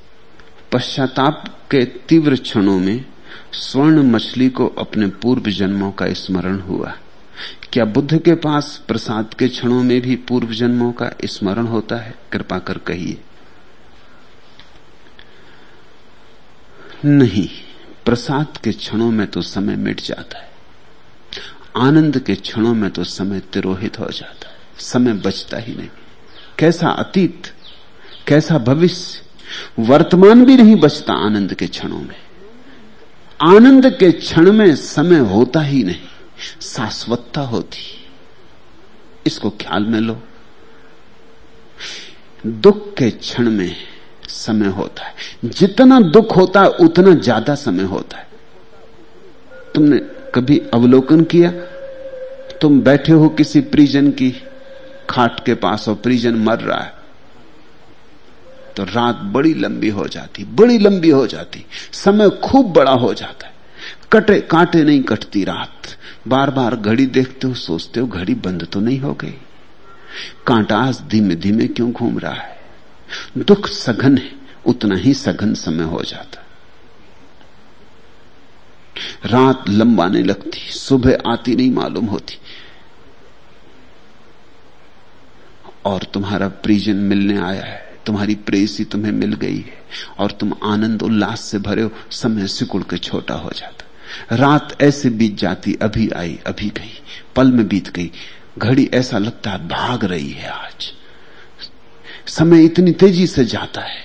पश्चाताप के तीव्र क्षणों में स्वर्ण मछली को अपने पूर्व जन्मों का स्मरण हुआ। क्या बुद्ध के पास प्रसाद के क्षणों में भी पूर्व जन्मों का स्मरण होता है? कृपा कर कहिए। नहीं, प्रसाद के क्षणों में तो समय मिट जाता है। आनंद के क्षणों में तो समय तिरोहित हो जाता है। समय बचता ही नहीं। कैसा अतीत, कैसा भविष्य, वर्तमान भी नहीं बचता आनंद के क्षणों में। आनंद के क्षण में समय होता ही नहीं, शाश्वतता होती। इसको ख्याल में लो। दुख के क्षण में समय होता है। जितना दुख होता है, उतना ज़्यादा समय होता है। तुमने कभी अवलोकन किया? तुम बैठे हो किसी परिजन की खाट के पास और परिजन मर रहा है तो रात बड़ी लंबी हो जाती, बड़ी लंबी हो जाती, समय खूब बड़ा हो जाता है। कटे, कांटे नहीं कटती रात। बार बार घड़ी देखते हो, सोचते हो, घड़ी बंद तो नहीं हो गई। कांटा आज धीमे धीमे क्यों घूम रहा है? दुख सघन है, उतना ही सघन समय हो जाता। रात लंबाने लगती, सुबह आती नहीं मालूम होती और तुम्हारा प्रिजन मिलने आया है। तुम्हारी प्रेसी तुम्हें मिल गई है। और तुम आनंद उल्लास से भरे हो। समय सिकुड़ के छोटा हो जाता। रात ऐसे बीत जाती, अभी आई, अभी गई। पल में बीत गई। घड़ी ऐसा लगता है भाग रही है आज। समय इतनी तेज़ी से जाता है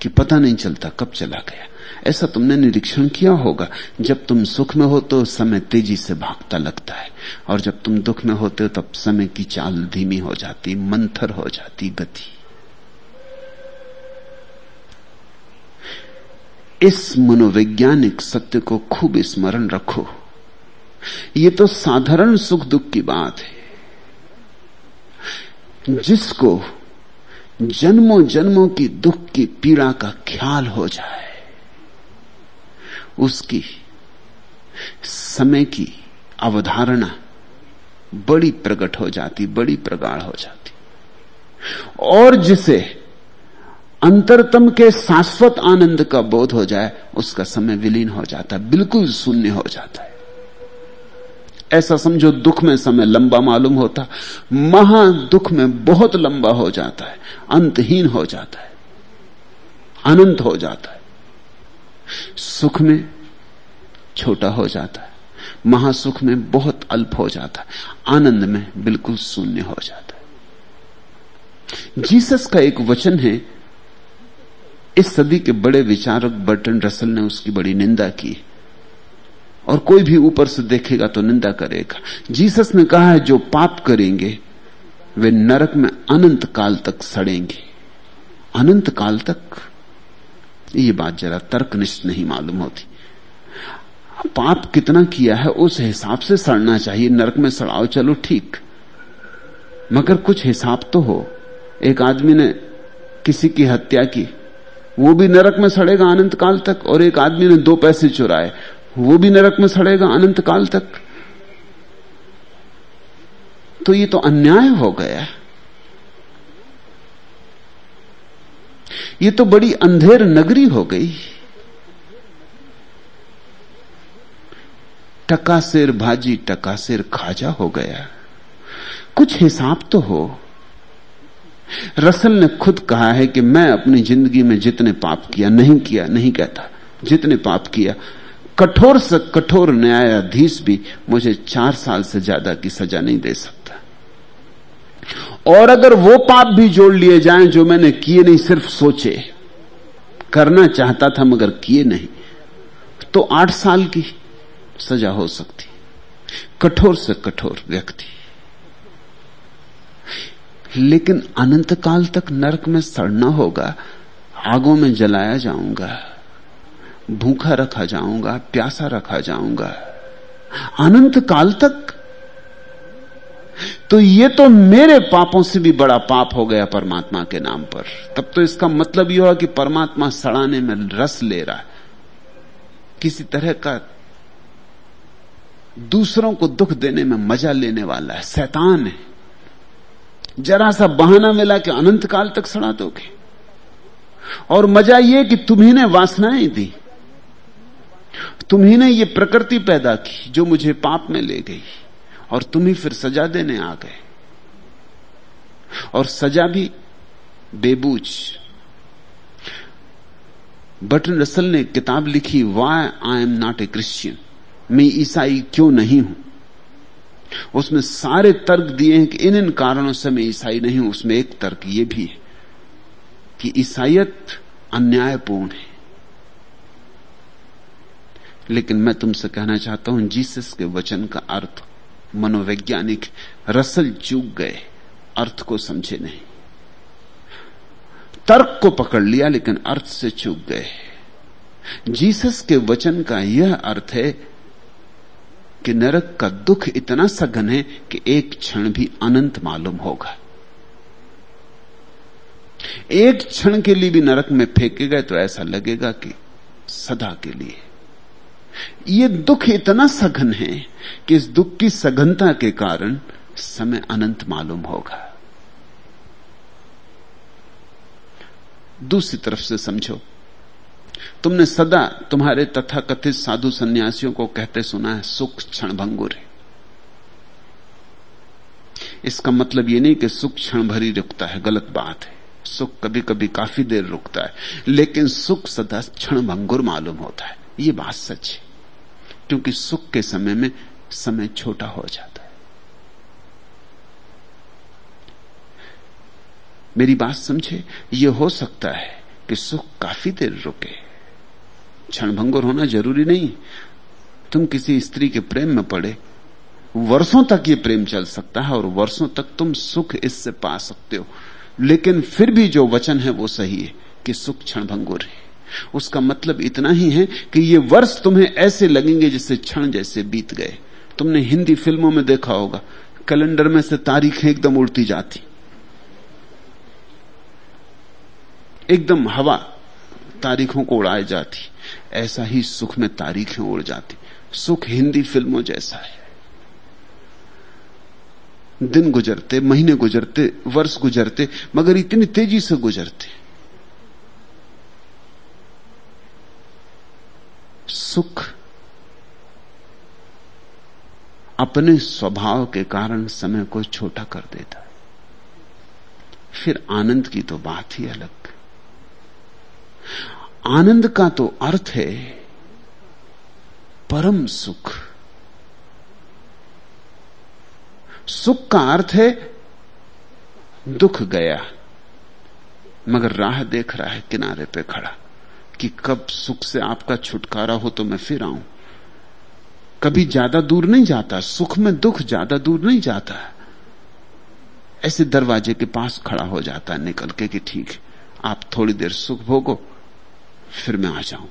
कि पता नहीं चलता कब चला गया। ऐसा तुमने निरीक्षण किया होगा। जब तुम सुख में हो तो समय तेज़ी से भागता लगता है। और जब तुम दुख में होते हो तब समय की चाल धीमी हो जाती, मंथर हो जाती गति। इस मनोवैज्ञानिक सत्य को खूब स्मरण रखो। ये तो साधारण सुख दुख की बात है। जिसको जन्मों जन्मों की दुख की पीड़ा का ख्याल हो जाए उसकी समय की अवधारणा बड़ी प्रकट हो जाती, बड़ी प्रगाढ़ हो जाती। और जिसे अंतरतम के शाश्वत आनंद का बोध हो जाए, उसका समय विलीन हो जाता है बिल्कुल शून्य हो जाता है। ऐसा समझो दुख में समय लंबा मालूम होता, महा दुख में बहुत लंबा हो जाता है, अंतहीन हो जाता है, अनंत हो जाता है। सुख में छोटा हो जाता है। महासुख में बहुत अल्प हो जाता है। आनंद में बिल्कुल शून्य हो जाता है। जीसस का एक वचन है, इस सदी के बड़े विचारक बर्टन रसल ने उसकी बड़ी निंदा की। और कोई भी ऊपर से देखेगा तो निंदा करेगा। जीसस ने कहा है, जो पाप करेंगे, वे नरक में अनंत काल तक सड़ेंगे। अनंत काल तक ये बात जरा तर्कनिष्ठ नहीं मालूम होती। पाप कितना किया है, उस हिसाब से सड़ना चाहिए। नरक में सड़ाओ, चलो ठीक। मगर कुछ हिसाब तो हो। एक आदमी ने किसी की हत्या की। वो भी नरक में सड़ेगा अनंत काल तक, और एक आदमी ने दो पैसे चुराए। वो भी नरक में सड़ेगा अनंत काल तक। तो ये तो अन्याय हो गया। ये तो बड़ी अंधेर नगरी हो गई। टकासेर भाजी टकासेर खाजा हो गया। कुछ हिसाब तो हो। रसल ने खुद कहा है कि मैं अपनी ज़िंदगी में जितने पाप किया, नहीं किया, नहीं कहता। जितने पाप किया, कठोर से कठोर न्यायाधीश भी मुझे चार साल से ज़्यादा की सजा नहीं दे सकता। और अगर वो पाप भी जोड़ लिए जाएँ जो मैंने किए नहीं, सिर्फ़ सोचे। करना चाहता था मगर किए नहीं। तो आठ साल की सजा हो सकती। कठोर से कठोर व्यक्ति। लेकिन अनंत काल तक नरक में सड़ना होगा, आगों में जलाया जाऊँगा, भूखा रखा जाऊँगा, प्यासा रखा जाऊँगा। अनंत काल तक तो ये तो मेरे पापों से भी बड़ा पाप हो गया परमात्मा के नाम पर। तब तो इसका मतलब यह हुआ कि परमात्मा सड़ाने में रस ले रहा है। किसी तरह का दूसरों को दुख देने में मज़ा लेने वाला है। शैतान है। जरा सा बहाना मिला कि अनंत काल तक सड़ा दोगे। और मज़ा यह कि तुम्ही वासनाएँ दी। तुम्ही ने यह प्रकृति पैदा की जो मुझे पाप में ले गई। और तुम ही फिर सजा देने आ गए। और सजा भी बेबूझ बटन रसल ने किताब लिखी why I am not a Christian मैं ईसाई क्यों नहीं हूँ? उसमें सारे तर्क दिए हैं कि इन इन कारणों से मैं ईसाई नहीं हूँ। उसमें एक तर्क यह भी है कि ईसाइत अन्यायपूर्ण है। लेकिन मैं तुमसे कहना चाहता हूँ, जीसस के वचन का अर्थ मनोवैज्ञानिक रसल चूक गए, अर्थ को समझे नहीं। तर्क को पकड़ लिया, लेकिन अर्थ से चूक गए। जीसस के वचन का यह अर्थ है कि नरक का दुख इतना सघन है कि एक क्षण भी अनंत मालूम होगा। एक क्षण के लिए भी नरक में फेंके गए तो ऐसा लगेगा कि सदा के लिए। यह दुख इतना सघन है कि इस दुख की सघनता के कारण समय अनंत मालूम होगा। दूसरी तरफ़ से समझो, तुमने सदा तुम्हारे तथाकथित साधु सन्यासियों को कहते सुना है, सुख क्षण भंगुर है। इसका मतलब यह नहीं कि सुख क्षण भरी रुकता है, गलत बात है। सुख कभी कभी काफ़ी देर रुकता है, लेकिन सुख सदा क्षण भंगुर मालूम होता है। यह बात सच है। क्योंकि सुख के समय में समय छोटा हो जाता है। मेरी बात समझे? यह हो सकता है कि सुख काफ़ी देर रुके। क्षणभंगुर होना ज़रूरी नहीं। तुम किसी स्त्री के प्रेम में पड़े। वर्षों तक ये प्रेम चल सकता है और वर्षों तक तुम सुख इससे पा सकते हो। लेकिन फिर भी जो वचन है वो सही है कि सुख क्षणभंगुर है। उसका मतलब इतना ही है कि ये वर्ष तुम्हें ऐसे लगेंगे जैसे क्षण जैसे बीत गए। तुमने हिंदी फ़िल्मों में देखा होगा, कैलेंडर में से तारीखें एकदम उड़ती जाती। एकदम हवा तारीखों को उड़ाई जाती, ऐसा ही सुख में तारीखें उड़ जाती। सुख हिंदी फ़िल्मों जैसा है। दिन गुजरते, महीने गुजरते, वर्ष गुजरते, मगर इतनी तेज़ी से गुजरते। सुख अपने स्वभाव के कारण समय को छोटा कर देता है। फिर आनंद की तो बात ही अलग। आनंद का तो अर्थ है परम सुख। सुख का अर्थ है दुख गया, मगर राह देख रहा है किनारे पे खड़ा। कि कब सुख से आपका छुटकारा हो तो मैं फिर आऊँ। कभी ज़्यादा दूर नहीं जाता, सुख में दुख ज़्यादा दूर नहीं जाता ऐसे दरवाजे के पास खड़ा हो जाता है, निकल के कि ठीक आप थोड़ी देर सुख भोगो, फिर मैं आ जाऊँ।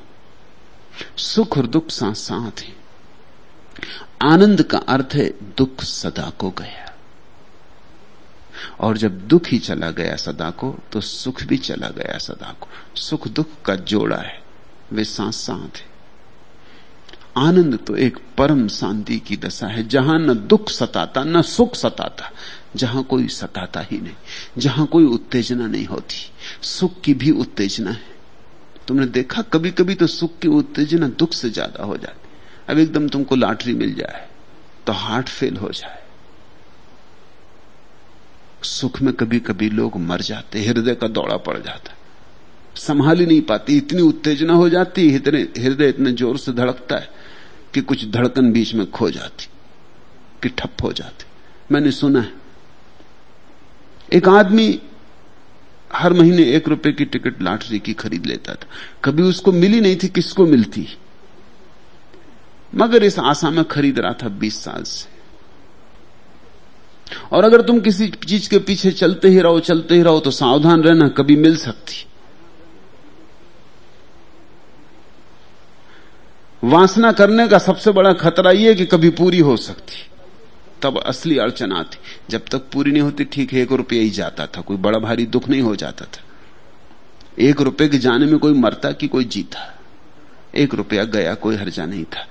सुख और दुख साथ साथ है। आनंद का अर्थ है दुख सदा को गया। और जब दुख ही चला गया सदा को तो सुख भी चला गया सदा को। सुख दुख का जोड़ा है, वे साथ है। आनंद तो एक परम शांति की दशा है, जहाँ न दुख सताता, न सुख सताता, जहाँ कोई सताता ही नहीं, जहाँ कोई उत्तेजना नहीं होती। सुख की भी उत्तेजना है। तुमने देखा कभी कभी तो सुख की उत्तेजना दुख से ज़्यादा हो जाती। अब एकदम तुमको लॉटरी मिल जाए तो हार्ट फेल हो जाए। सुख में कभी कभी लोग मर जाते हृदय का दौड़ा पड़ जाता संभाल ही नहीं पाती, इतनी उत्तेजना हो जाती, इतने हृदय इतने ज़ोर से धड़कता है कि कुछ धड़कन बीच में खो जाती, कि ठप हो जाती। मैंने सुना है। एक आदमी हर महीने एक रुपए की टिकट लॉटरी की खरीद लेता था। कभी उसको मिली नहीं थी, किसको मिलती? मगर इस आशा में खरीद रहा था बीस साल से। और अगर तुम किसी चीज़ के पीछे चलते ही रहो, चलते ही रहो तो सावधान रहना कभी मिल सकती। वासना करने का सबसे बड़ा खतरा यह कि कभी पूरी हो सकती। तब असली अड़चन आती। जब तक पूरी नहीं होती, ठीक है, एक रुपया ही जाता था, कोई बड़ा भारी दुख नहीं हो जाता था। एक रुपए के जाने में कोई मरता कि कोई जीता। एक रुपया गया, कोई हर्जा नहीं था।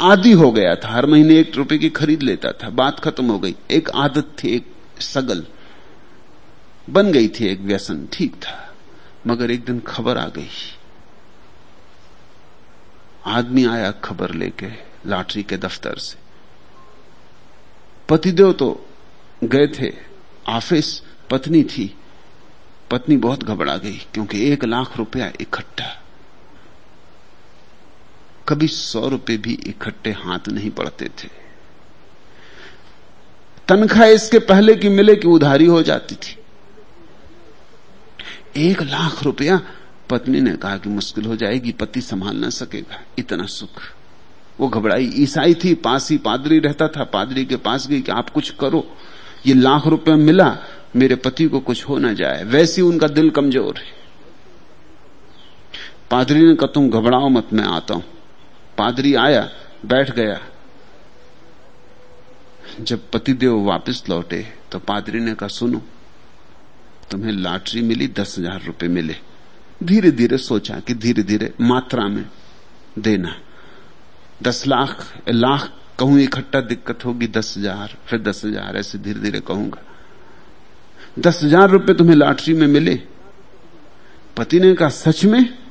आदि हो गया था, हर महीने एक रुपए की खरीद लेता था, बात खत्म हो गई। एक आदत थी, एक सगल। बन गई थी एक व्यसन, ठीक था। मगर एक दिन खबर आ गई। आदमी आया खबर लेके, लॉटरी के दफ्तर से। पतिदेव तो गए थे ऑफ़िस पत्नी थी। पत्नी बहुत घबरा गई, क्योंकि एक लाख रुपया इकट्ठा। कभी सौ रुपए भी इकट्ठे हाथ नहीं पड़ते थे। तनख्वाह इसके पहले की मिले कि उधारी हो जाती थी। एक लाख रुपया पत्नी ने कहा कि मुश्किल हो जाएगी, पति संभाल ना सकेगा। इतना सुख। वो घबराई। ईसाई थी, पास ही पादरी रहता था। पादरी के पास गई कि आप कुछ करो। ये लाख रुपया मिला, मेरे पति को कुछ हो ना जाए। वैसे उनका दिल कमज़ोर है। पादरी ने कहा, तुम घबराओ मत, मैं आता हूँ। पादरी आया, बैठ गया। जब पतिदेव वापस लौटे तो पादरी ने कहा, सुनो, तुम्हें लॉटरी मिली, दस हज़ार रुपए मिले। धीरे धीरे सोचा कि धीरे धीरे मात्रा में देना। दस लाख लाख कहूँ, इकट्ठा दिक्कत होगी, दस हज़ार, फिर दस हज़ार, ऐसे धीरे धीरे कहूँगा। दस हज़ार रुपए तुम्हें लॉटरी में मिले? पति ने कहा, सच में?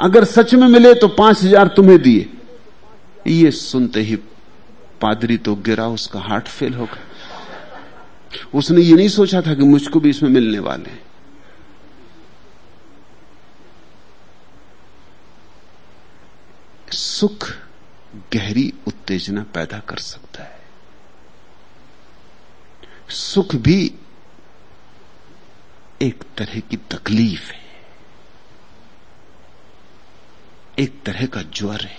अगर सच में मिले तो पाँच हज़ार तुम्हें दिए। ये सुनते ही पादरी तो गिरा, उसका हार्ट फेल हो गया। उसने ये नहीं सोचा था कि मुझको भी इसमें मिलने वाले सुख, गहरी उत्तेजना पैदा कर सकता है। सुख भी एक तरह की तकलीफ़ है। एक तरह का ज्वर है।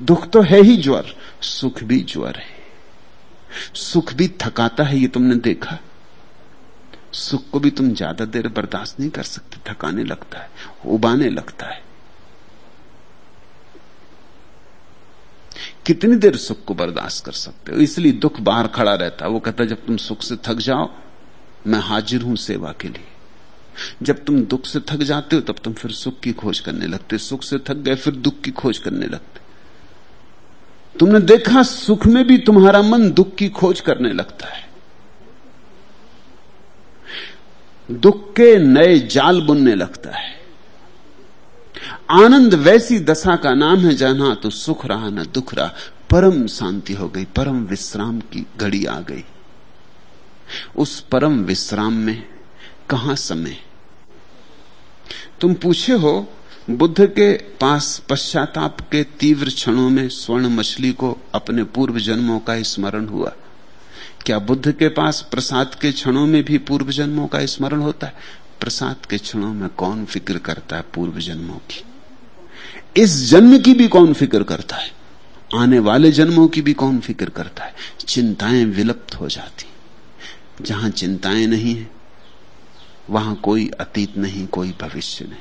दुख तो है ही ज्वर, सुख भी ज्वर है। सुख भी थकाता है, ये तुमने देखा। सुख को भी तुम ज़्यादा देर बर्दाश्त नहीं कर सकते, थकाने लगता है, उबाने लगता है। कितनी देर सुख को बर्दाश्त कर सकते हो? इसलिए दुख बाहर खड़ा रहता है, वो कहता है, जब तुम सुख से थक जाओ, मैं हाजिर हूँ सेवा के लिए। जब तुम दुख से थक जाते हो, तब तुम फिर सुख की खोज करने लगते सुख से थक गए, फिर दुख की खोज करने लगते तुमने देखा, सुख में भी तुम्हारा मन दुख की खोज करने लगता है। दुख के नए जाल बुनने लगता है। आनंद वैसी दशा का नाम है, जहाँ तो सुख रहा, ना दुख रहा। परम शांति हो गई, परम विश्राम की घड़ी आ गई। उस परम विश्राम में कहा समय? तुम पूछे हो, बुद्ध के पास पश्चाताप के तीव्र क्षणों में स्वर्ण मछली को अपने पूर्व जन्मों का स्मरण हुआ। क्या बुद्ध के पास प्रसाद के क्षणों में भी पूर्व जन्मों का स्मरण होता है? प्रसाद के क्षणों में कौन फ़िक्र करता है पूर्व जन्मों की? इस जन्म की भी कौन फ़िक्र करता है? आने वाले जन्मों की भी कौन फ़िक्र करता है? चिंताएँ विलुप्त हो जाती। जहाँ चिंताएँ नहीं है वहाँ कोई अतीत नहीं, कोई भविष्य नहीं।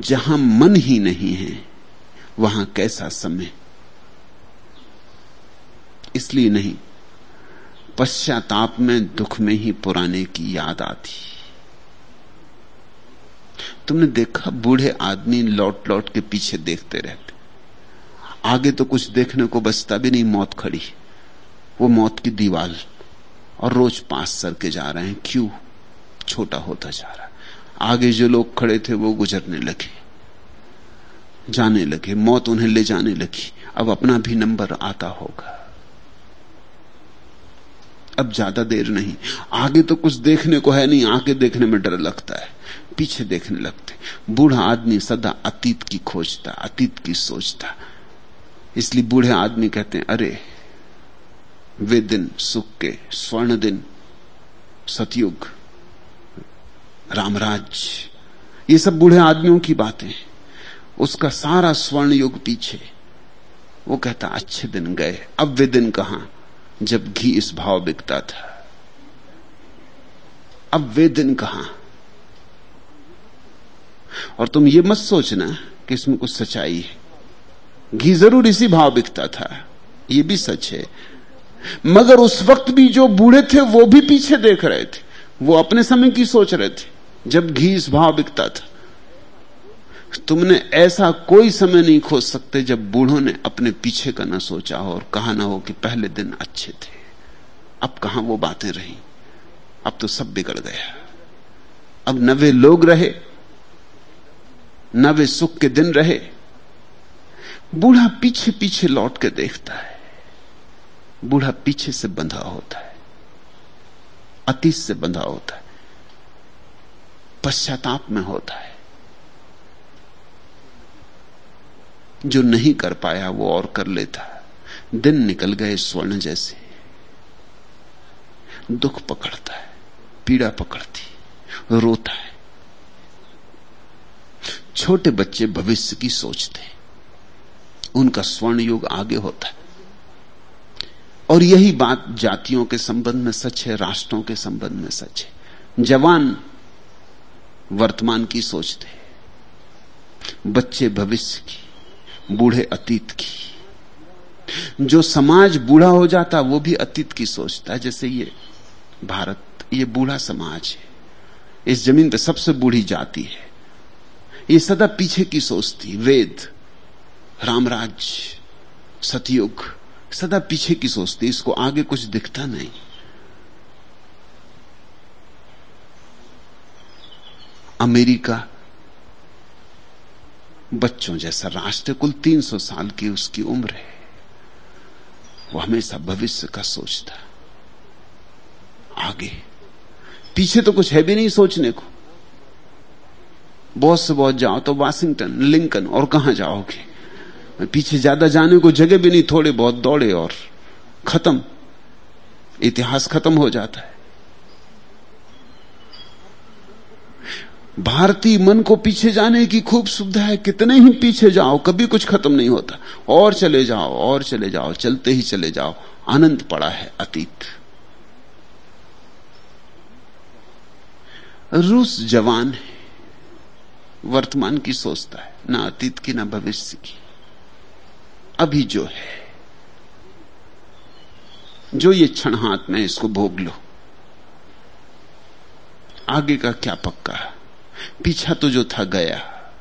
जहाँ मन ही नहीं है, वहाँ कैसा समय? इसलिए नहीं, पश्चाताप में, दुख में ही पुराने की याद आती। तुमने देखा, बूढ़े आदमी लौट लौट के पीछे देखते रहते। आगे तो कुछ देखने को बचता भी नहीं, मौत खड़ी। वो मौत की दीवार। और रोज पास सर के जा रहे हैं, क्यों? छोटा होता जा रहा आगे जो लोग खड़े थे, वो गुजरने लगे, जाने लगे, मौत उन्हें ले जाने लगी। अब अपना भी नंबर आता होगा। अब ज़्यादा देर नहीं। आगे तो कुछ देखने को है नहीं, आगे देखने में डर लगता है। पीछे देखने लगते बूढ़ा आदमी सदा अतीत की खोजता, अतीत की सोचता। इसलिए बूढ़े आदमी कहते हैं, अरे वे दिन सुख के स्वर्ण दिन सतयुग, रामराज, ये सब बूढ़े आदमियों की बातें उसका सारा स्वर्ण युग पीछे। वो कहता, अच्छे दिन गए, अब वे दिन कहाँ? जब घी इस भाव बिकता था। अब वे दिन कहाँ? और तुम ये मत सोचना कि इसमें कुछ सच्चाई है। घी ज़रूर इसी भाव बिकता था। ये भी सच है। मगर उस वक्त भी जो बूढ़े थे, वो भी पीछे देख रहे थे। वो अपने समय की सोच रहे थे, जब घी इस भाव बिकता था। तुमने ऐसा कोई समय नहीं खोज सकते जब बूढ़ों ने अपने पीछे का ना सोचा हो और कहा ना हो कि पहले दिन अच्छे थे। अब कहाँ वो बातें रही? अब तो सब बिगड़ गया। अब न वे लोग रहे, न वे सुख के दिन रहे। बूढ़ा पीछे पीछे लौट के देखता है। बूढ़ा पीछे से बंधा होता है, अतीत से बंधा होता है, पश्चाताप में होता है। जो नहीं कर पाया वो और कर लेता। दिन निकल गए स्वर्ण जैसे। दुख पकड़ता है, पीड़ा पकड़ती, रोता है। छोटे बच्चे भविष्य की सोचते हैं। उनका स्वर्ण युग आगे होता है। और यही बात जातियों के संबंध में सच है, राष्ट्रों के संबंध में सच है। जवान वर्तमान की सोचते बच्चे भविष्य की, बूढ़े अतीत की। जो समाज बूढ़ा हो जाता, वो भी अतीत की सोचता है। जैसे ये भारत, ये बूढ़ा समाज है, इस ज़मीन पे सबसे बूढ़ी जाति है। ये सदा पीछे की सोचती वेद रामराज सतयुग सदा पीछे की सोचती, इसको आगे कुछ दिखता नहीं। अमेरिका बच्चों जैसा राष्ट्र, कुल 300 साल की उसकी उम्र है। वो हमेशा भविष्य का सोचता। आगे। पीछे तो कुछ है भी नहीं सोचने को। बहुत से बहुत जाओ तो वाशिंगटन, लिंकन और कहाँ जाओगे? पीछे ज़्यादा जाने को जगह भी नहीं, थोड़े बहुत दौड़े और खत्म। इतिहास खत्म हो जाता है। भारतीय मन को पीछे जाने की खूब सुविधा है। कितने ही पीछे जाओ, कभी कुछ खत्म नहीं होता। और चले जाओ, और चले जाओ, चलते ही चले जाओ। आनंद पड़ा है अतीत। रूस जवान है। वर्तमान की सोचता है, ना अतीत की, ना भविष्य की। अभी जो है, जो ये क्षण हाथ में इसको भोग लो। आगे का क्या पक्का? पीछा तो जो था गया।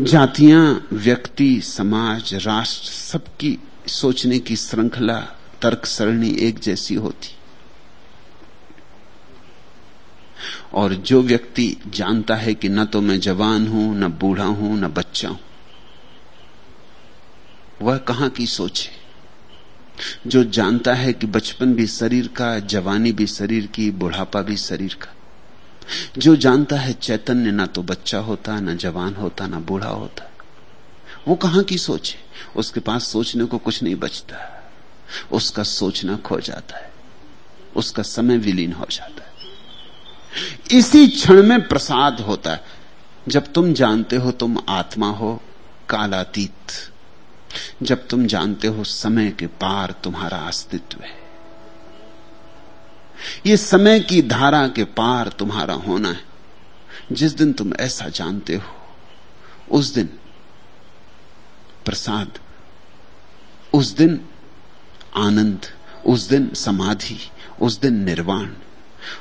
जातियाँ, व्यक्ति, समाज, राष्ट्र, सबकी सोचने की श्रृंखला तर्क सरणी एक जैसी होती। और जो व्यक्ति जानता है कि न तो मैं जवान हूँ, न बूढ़ा हूँ, न बच्चा हूँ, वह कहाँ की सोचे जो जानता है कि बचपन भी शरीर का, जवानी भी शरीर की, बुढ़ापा भी शरीर का। जो जानता है चैतन्य ना तो बच्चा होता, ना जवान होता, ना बूढ़ा होता, वो कहाँ की सोचे उसके पास सोचने को कुछ नहीं बचता। उसका सोचना खो जाता है। उसका समय विलीन हो जाता है। इसी क्षण में प्रसाद होता है। जब तुम जानते हो तुम आत्मा हो, कालातीत। जब तुम जानते हो समय के पार तुम्हारा अस्तित्व है। ये समय की धारा के पार तुम्हारा होना है। जिस दिन तुम ऐसा जानते हो, उस दिन प्रसाद, उस दिन आनंद, उस दिन समाधि, उस दिन निर्वाण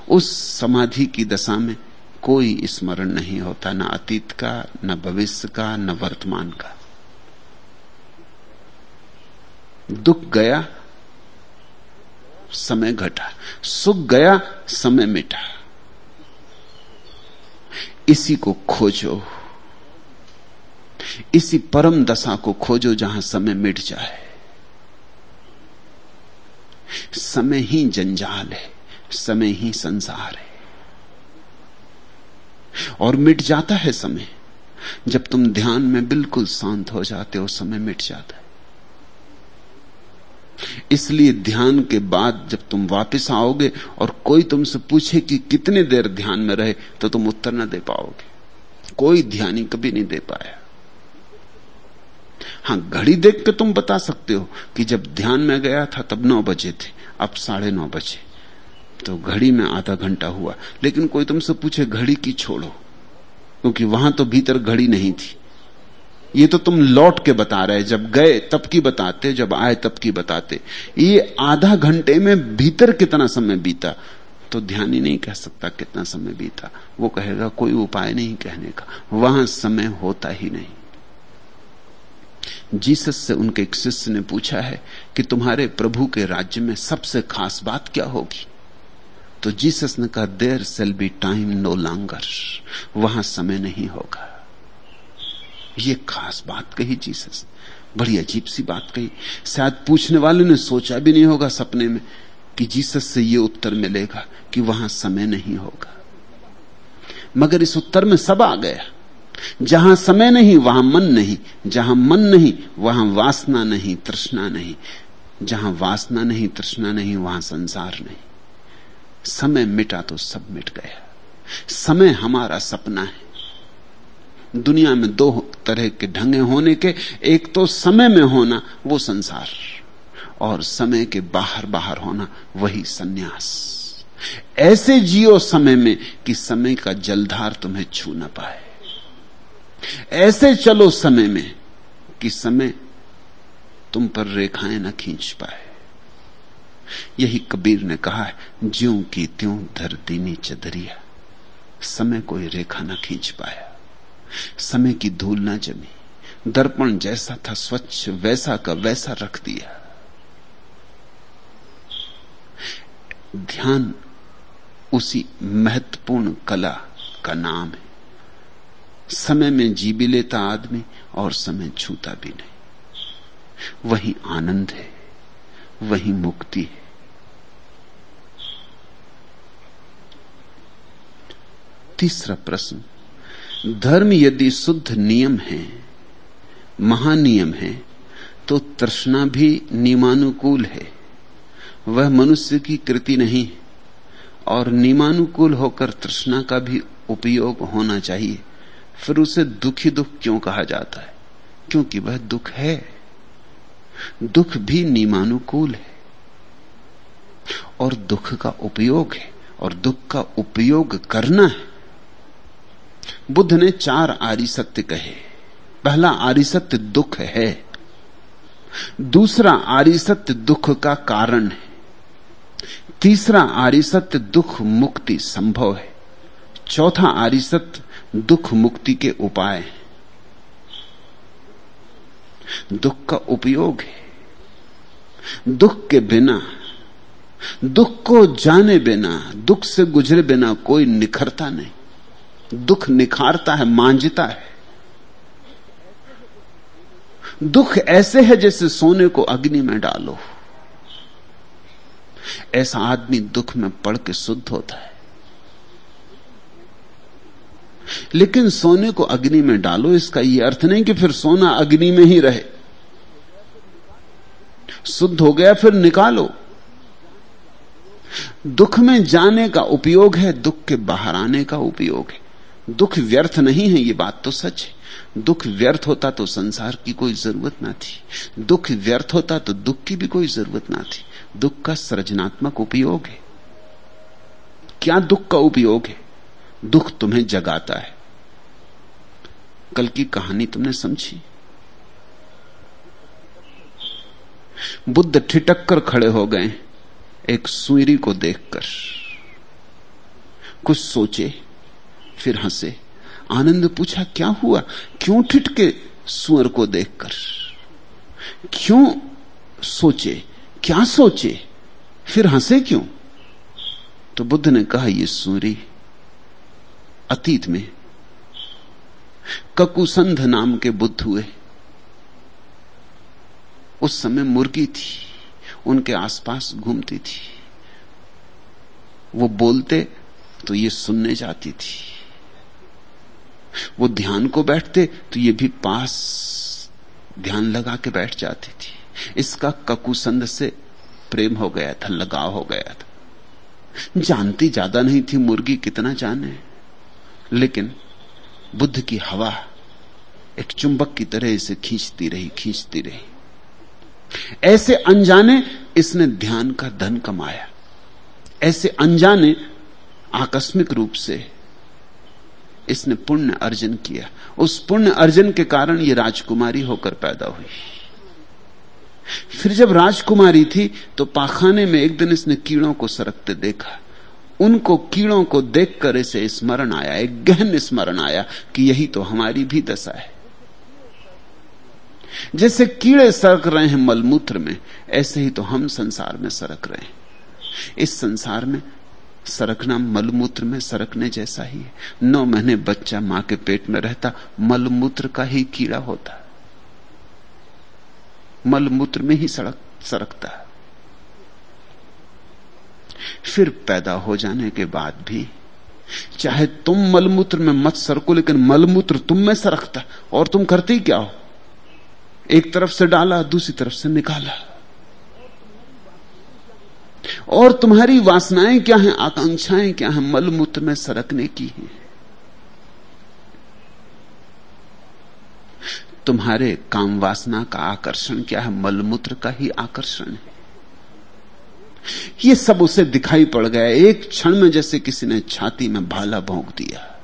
उस समाधि की दशा में कोई स्मरण नहीं होता, न अतीत का, न भविष्य का, न वर्तमान का। दुख गया, समय घटा। सुख गया, समय मिटा। इसी को खोजो। इसी परम दशा को खोजो जहाँ समय मिट जाए। समय ही जंजाल है। समय ही संसार है। और मिट जाता है समय। जब तुम ध्यान में बिल्कुल शांत हो जाते हो, समय मिट जाता है। इसलिए ध्यान के बाद जब तुम वापस आओगे और कोई तुमसे पूछे कि कितने देर ध्यान में रहे तो तुम उत्तर न दे पाओगे। कोई ध्यानी कभी नहीं दे पाया। हाँ, घड़ी देख के तुम बता सकते हो कि जब ध्यान में गया था, तब नौ बजे थे, अब साढ़े नौ बजे। तो घड़ी में आधा घंटा हुआ। लेकिन कोई तुमसे पूछे, घड़ी की छोड़ो। क्योंकि वहाँ तो भीतर घड़ी नहीं थी। ये तो तुम लौट के बता रहे जब गए, तब की बताते, जब आए, तब की बताते। ये आधा घंटे में भीतर कितना समय बीता? तो ध्यान ही नहीं कह सकता कितना समय बीता। वो कहेगा, कोई उपाय नहीं कहने का। वहाँ समय होता ही नहीं। जीसस से उनके एक शिष्य ने पूछा है कि तुम्हारे प्रभु के राज्य में सबसे खास बात क्या होगी? तो जीसस ने कहा, there shall be time no longer वहाँ समय नहीं होगा। ये खास बात कही जीसस। बड़ी अजीब सी बात कही। शायद पूछने वाले ने सोचा भी नहीं होगा सपने में कि जीसस से ये उत्तर मिलेगा कि वहाँ समय नहीं होगा। मगर इस उत्तर में सब आ गया। जहाँ समय नहीं, वहाँ मन नहीं। जहाँ मन नहीं, वहाँ वासना नहीं, तृष्णा नहीं। जहाँ वासना नहीं, तृष्णा नहीं, वहाँ संसार नहीं। समय मिटा तो सब मिट गया समय हमारा सपना है। दुनिया में दो तरह के ढंगे होने के, एक तो समय में होना, वो संसार, और समय के बाहर बाहर होना, वही सन्यास। ऐसे जियो समय में कि समय का जलधार तुम्हें छू ना पाए। ऐसे चलो समय में कि समय तुम पर रेखाएँ न खींच पाए। यही कबीर ने कहा है, ज्यो की त्यों धरती नी चदरिया समय कोई रेखा ना खींच पाया। समय की धूल ना जमी। दर्पण जैसा था स्वच्छ, वैसा का वैसा रख दिया। ध्यान उसी महत्वपूर्ण कला का नाम है। समय में जी भी लेता आदमी और समय छूता भी नहीं। वही आनंद है। वही मुक्ति है। तीसरा प्रश्न, धर्म यदि शुद्ध नियम है, महानियम है तो तृष्णा भी नियमानुकूल है। वह मनुष्य की कृति नहीं और नियमानुकूल होकर तृष्णा का भी उपयोग होना चाहिए। फिर उसे दुखी दुख क्यों कहा जाता है? क्योंकि वह दुख है। दुख भी नियमानुकूल है। और दुख का उपयोग है, और दुख का उपयोग करना है। बुद्ध ने चार आरी सत्य कहे। पहला आरी सत्य दुख है। दूसरा आरी सत्य दुख का कारण है। तीसरा आरी सत्य दुख मुक्ति संभव है। चौथा आरी सत्य दुख मुक्ति के उपाय है। दुख का उपयोग है। दुख के बिना, दुख को जाने बिना, दुख से गुजरे बिना कोई निखरता नहीं। दुख निखारता है, मांझता है। दुख ऐसे है जैसे सोने को अग्नि में डालो। ऐसा आदमी दुख में पड़ के शुद्ध होता है। लेकिन सोने को अग्नि में डालो, इसका यह अर्थ नहीं कि फिर सोना अग्नि में ही रहे। शुद्ध हो गया, फिर निकालो। दुख में जाने का उपयोग है, दुख के बाहर आने का उपयोग है। दुख व्यर्थ नहीं है, ये बात तो सच है। दुख व्यर्थ होता तो संसार की कोई ज़रूरत ना थी। दुख व्यर्थ होता तो दुख की भी कोई ज़रूरत ना थी। दुख का सृजनात्मक उपयोग है। क्या दुख का उपयोग है? दुख तुम्हें जगाता है। कल की कहानी तुमने समझी? बुद्ध ठिटक कर खड़े हो गए, एक सुईरी को देखकर। कुछ सोचे, फिर हंसे। आनंद पूछा, क्या हुआ? क्यों ठिटके सुअर को देखकर? क्यों सोचे? क्या सोचे? फिर हंसे क्यों? तो बुद्ध ने कहा यह सूरी अतीत में ककुसंध नाम के बुद्ध हुए। उस समय मुर्गी थी, उनके आसपास घूमती थी। वो बोलते तो ये सुनने जाती थी। वो ध्यान को बैठते तो ये भी पास ध्यान लगा के बैठ जाती थी। इसका ककुसंद से प्रेम हो गया था, लगाव हो गया था। जानती ज़्यादा नहीं थी मुर्गी कितना जाने। लेकिन बुद्ध की हवा एक चुंबक की तरह इसे खींचती रही खींचती रही। ऐसे अनजाने इसने ध्यान का धन कमाया। ऐसे अनजाने आकस्मिक रूप से इसने पुण्य अर्जन किया। उस पुण्य अर्जन के कारण यह राजकुमारी होकर पैदा हुई। फिर जब राजकुमारी थी तो पाखाने में एक दिन इसने कीड़ों को सरकते देखा। उनको कीड़ों को देखकर इसे स्मरण आया, एक गहन स्मरण आया कि यही तो हमारी भी दशा है। जैसे कीड़े सरक रहे हैं मलमूत्र में, ऐसे ही तो हम संसार में सरक रहे हैं। इस संसार में सरकना मलमूत्र में सरकने जैसा ही है। नौ महीने बच्चा माँ के पेट में रहता, मलमूत्र का ही कीड़ा होता। मलमूत्र में ही सड़क सरकता। फिर पैदा हो जाने के बाद भी, चाहे तुम मलमूत्र में मत सरको, लेकिन मलमूत्र तुम में सरकता, और तुम करते ही क्या हो? एक तरफ़ से डाला, दूसरी तरफ़ से निकाला। और तुम्हारी वासनाएँ क्या हैं, आकांक्षाएँ क्या हैं मलमूत्र में सरकने की हैं? तुम्हारे काम वासना का आकर्षण क्या है? मलमूत्र का ही आकर्षण है। ये सब उसे दिखाई पड़ गया। एक क्षण में जैसे किसी ने छाती में भाला भोंक दिया।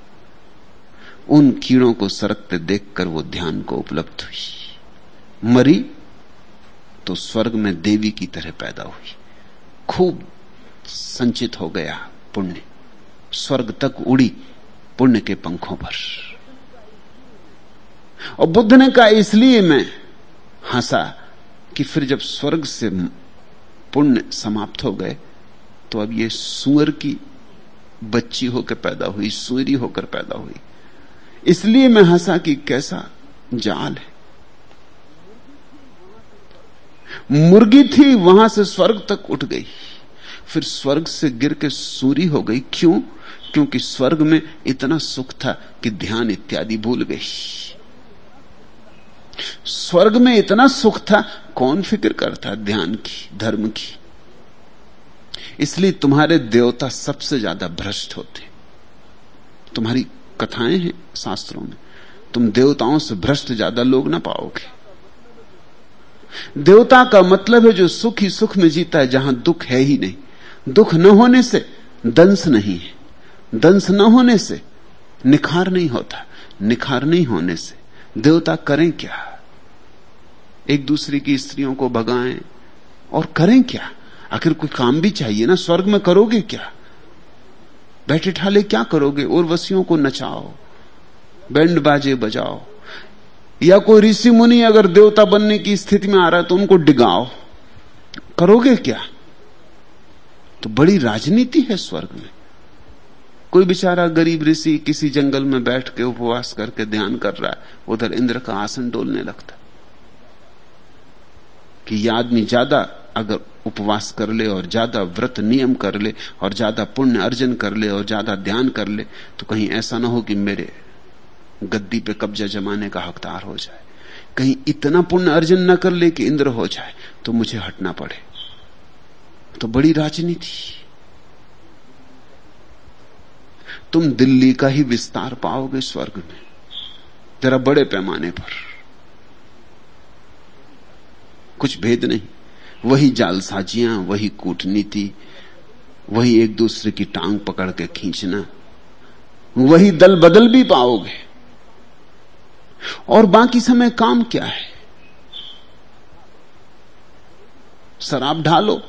उन कीड़ों को सरकते देखकर वो ध्यान को उपलब्ध हुई। मरी तो स्वर्ग में देवी की तरह पैदा हुई। खूब संचित हो गया पुण्य। स्वर्ग तक उड़ी पुण्य के पंखों पर। और बुद्ध ने कहा, इसलिए मैं हंसा कि फिर जब स्वर्ग से पुण्य समाप्त हो गए तो अब ये सुअर की बच्ची होकर पैदा हुई, सुअरी होकर पैदा हुई। इसलिए मैं हंसा कि कैसा जाल है। मुर्गी थी, वहाँ से स्वर्ग तक उठ गई। फिर स्वर्ग से गिर के सूरी हो गई। क्यों? क्योंकि स्वर्ग में इतना सुख था कि ध्यान इत्यादि भूल गई। स्वर्ग में इतना सुख था कौन फ़िक्र करता ध्यान की, धर्म की? इसलिए तुम्हारे देवता सबसे ज़्यादा भ्रष्ट होते। तुम्हारी कथाएँ हैं शास्त्रों में। तुम देवताओं से भ्रष्ट ज़्यादा लोग ना पाओगे। देवता का मतलब है जो सुख ही सुख में जीता है, जहाँ दुख है ही नहीं। दुख न होने से दंश नहीं है। दंश न होने से निखार नहीं होता। निखार नहीं होने से देवता करें क्या? एक दूसरे की स्त्रियों को भगाएँ। और करें क्या? आखिर कोई काम भी चाहिए ना? स्वर्ग में करोगे क्या? बैठे ठाले क्या करोगे? और वसियों को नचाओ। बैंड बाजे बजाओ। या कोई ऋषि मुनि अगर देवता बनने की स्थिति में आ रहा है तो उनको डिगाओ। करोगे क्या? तो बड़ी राजनीति है स्वर्ग में। कोई बेचारा गरीब ऋषि किसी जंगल में बैठ के उपवास करके ध्यान कर रहा है, उधर इंद्र का आसन डोलने लगता कि यह आदमी ज़्यादा अगर उपवास कर ले और ज़्यादा व्रत नियम कर ले और ज़्यादा पुण्य अर्जन कर ले और ज़्यादा ध्यान कर ले तो कहीं ऐसा ना हो कि मेरे गद्दी पे कब्जा जमाने का हकदार हो जाए। कहीं इतना पुण्य अर्जन न कर ले कि इंद्र हो जाए तो मुझे हटना पड़े। तो बड़ी राजनीति। तुम दिल्ली का ही विस्तार पाओगे स्वर्ग में जरा बड़े पैमाने पर। कुछ भेद नहीं। वही जालसाजियाँ, वही कूटनीति, वही एक दूसरे की टांग पकड़ के खींचना, वही दल बदल भी पाओगे। और बाकी समय काम क्या है? शराब ढालो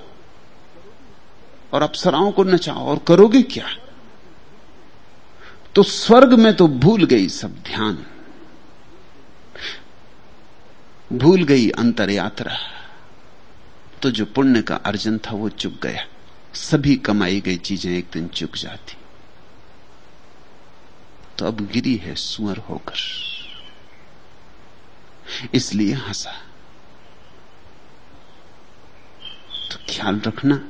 और अप्सराओं को नचाओ, और करोगे क्या? तो स्वर्ग में तो भूल गई सब ध्यान। भूल गई अंतर यात्रा तो जो पुण्य का अर्जन था वो चुक गया। सभी कमाई गई, चीज़ें एक दिन चुक जाती। तो अब गिरी है सुअर होकर। इसलिए हंसा। तो ख्याल रखना।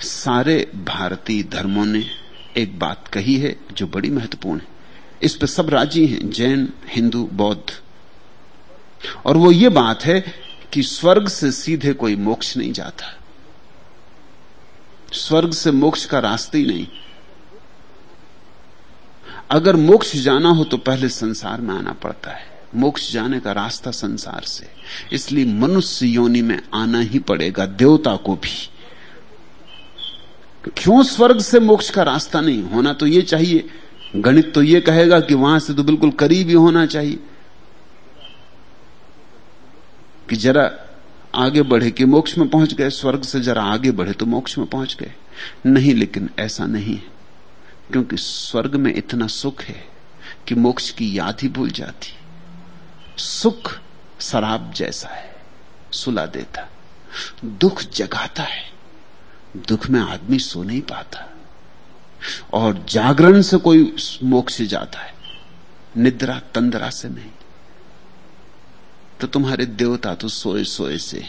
सारे भारतीय धर्मों ने एक बात कही है जो बड़ी महत्वपूर्ण है। इस पर सब राज़ी हैं, जैन, हिंदू, बौद्ध। और वो ये बात है कि स्वर्ग से सीधे कोई मोक्ष नहीं जाता। स्वर्ग से मोक्ष का रास्ता ही नहीं। अगर मोक्ष जाना हो तो पहले संसार में आना पड़ता है। मोक्ष जाने का रास्ता संसार से। इसलिए मनुष्य योनि में आना ही पड़ेगा, देवता को भी। क्यों स्वर्ग से मोक्ष का रास्ता नहीं? होना तो यह चाहिए। गणित तो यह कहेगा कि वहाँ से तो बिल्कुल करीब ही होना चाहिए। कि जरा आगे बढ़े कि मोक्ष में पहुँच गए, स्वर्ग से जरा आगे बढ़े तो मोक्ष में पहुँच गए। नहीं, लेकिन ऐसा नहीं है, क्योंकि स्वर्ग में इतना सुख है कि मोक्ष की याद ही भूल जाती। सुख शराब जैसा है, सुला देता। दुख जगाता है, दुख में आदमी सो नहीं पाता। और जागरण से कोई मोक्ष जाता है, निद्रा तंद्रा से नहीं। तो तुम्हारे देवता तो सोए सोए से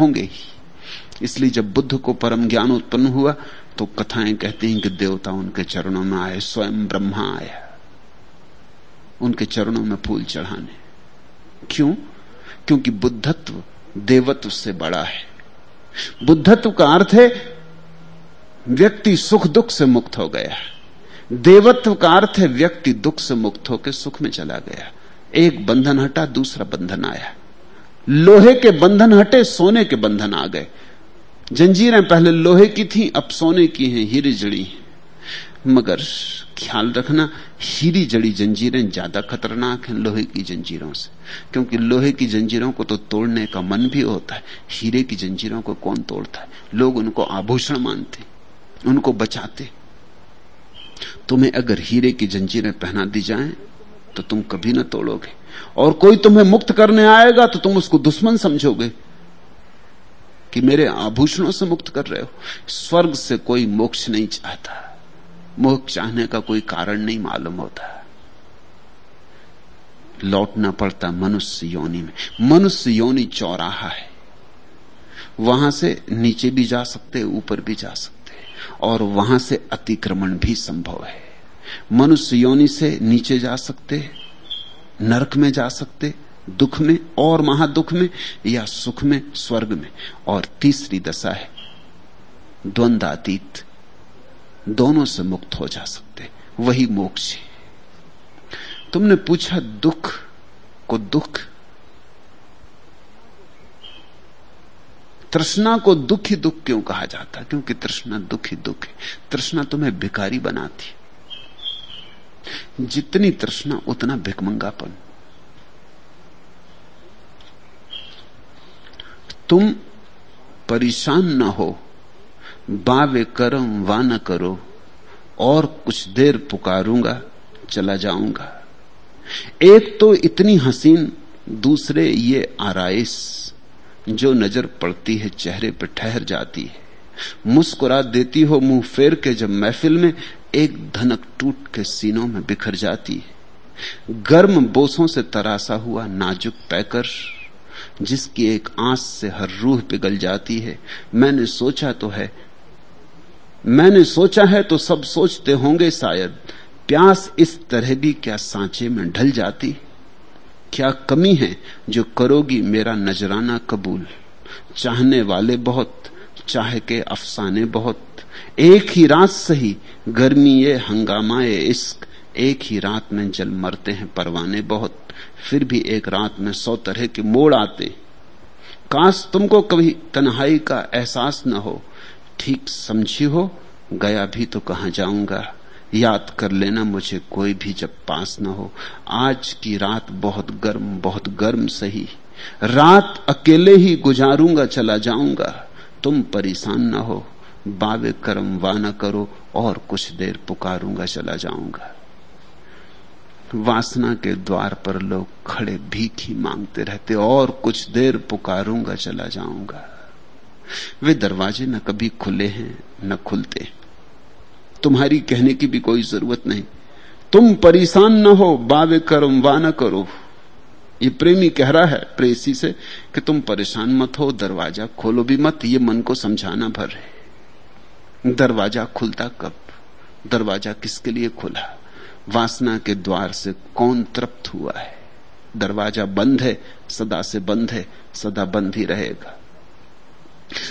होंगे ही। इसलिए जब बुद्ध को परम ज्ञान उत्पन्न हुआ तो कथाएँ कहती हैं कि देवता उनके चरणों में आए, स्वयं ब्रह्मा आया। उनके चरणों में फूल चढ़ाने। क्यों? क्योंकि बुद्धत्व देवत्व से बड़ा है। बुद्धत्व का अर्थ है, व्यक्ति सुख दुख से मुक्त हो गया। देवत्व का अर्थ है, व्यक्ति दुख से मुक्त होकर सुख में चला गया। एक बंधन हटा, दूसरा बंधन आया। लोहे के बंधन हटे, सोने के बंधन आ गए। जंजीरें पहले लोहे की थी, अब सोने की हैं, हीरे जड़ी मगर ख्याल रखना, हीरी जड़ी जंजीरें ज़्यादा खतरनाक हैं लोहे की जंजीरों से। क्योंकि लोहे की जंजीरों को तो तोड़ने का मन भी होता है, हीरे की जंजीरों को कौन तोड़ता है? लोग उनको आभूषण मानते, उनको बचाते। तुम्हें अगर हीरे की जंजीरें पहना दी जाएँ तो तुम कभी ना तोड़ोगे। और कोई तुम्हें मुक्त करने आएगा तो तुम उसको दुश्मन समझोगे कि मेरे आभूषणों से मुक्त कर रहे हो। स्वर्ग से कोई मोक्ष नहीं चाहता। मोक्ष चाहने का कोई कारण नहीं मालूम होता। लौटना पड़ता मनुष्य योनि में। मनुष्य योनि चौराहा है। वहाँ से नीचे भी जा सकते, ऊपर भी जा सकते। और वहाँ से अतिक्रमण भी संभव है। मनुष्य योनि से नीचे जा सकते, नरक में जा सकते, दुख में, और महादुख में, या सुख में, स्वर्ग में। और तीसरी दशा है द्वंद्वातीत दोनों से मुक्त हो जा सकते, वही मोक्ष है। तुमने पूछा दुख को दुख? तृष्णा को दुख ही दुख क्यों कहा जाता? क्योंकि तृष्णा दुख ही दुख है। तृष्णा तुम्हें भिकारी बनाती जितनी तृष्णा, उतना भिकमंगापन तुम परेशान न हो, बावे करम वा न करो, और कुछ देर पुकारूँगा, चला जाऊँगा। एक तो इतनी हसीन, दूसरे ये आराइश जो नज़र पड़ती है, चेहरे पर ठहर जाती है। मुस्कुरा देती हो मुँह फेर के जब महफिल में एक धनक टूट के सीनों में बिखर जाती है। गर्म बोसों से तरासा हुआ नाजुक पैकर, जिसकी एक आंस से हर रूह पिघल जाती है। मैंने सोचा तो है। मैंने सोचा है तो सब सोचते होंगे शायद। प्यास इस तरह भी क्या सांचे में ढल जाती? क्या कमी है जो करोगी मेरा नजराना कबूल? चाहने वाले बहुत चाह के अफसाने बहुत। एक ही रात सही गर्मी ये हंगामाए इश्क। एक ही रात में जल मरते हैं परवाने बहुत। फिर भी एक रात में सौ तरह के मोड़ आते। काश तुमको कभी तन्हाई का एहसास न हो। ठीक समझी हो, गया भी तो कहा जाऊँगा। याद कर लेना मुझे कोई भी जब पास न हो। आज की रात बहुत गर्म बहुत गर्म सही रात अकेले ही गुजारूँगा, चला जाऊँगा। तुम परेशान न हो। बावे कर्म वा न करो और कुछ देर पुकारूँगा, चला जाऊँगा। वासना के द्वार पर लोग खड़े भीख ही मांगते रहते, और कुछ देर पुकारूँगा, चला जाऊँगा। वे दरवाजे न कभी खुले हैं, न खुलते। तुम्हारी कहने की भी कोई ज़रूरत नहीं। तुम परेशान न हो, बावे कर्म वा न करो। ये प्रेमी कह रहा है, प्रेसी से, कि तुम परेशान मत हो, दरवाज़ा खोलो भी मत, ये मन को समझाना भर है। दरवाज़ा खुलता कब? दरवाज़ा किसके लिए खुला? वासना के द्वार से कौन तृप्त हुआ है? दरवाज़ा बंद है, सदा से बंद है, सदा बंद ही रहेगा।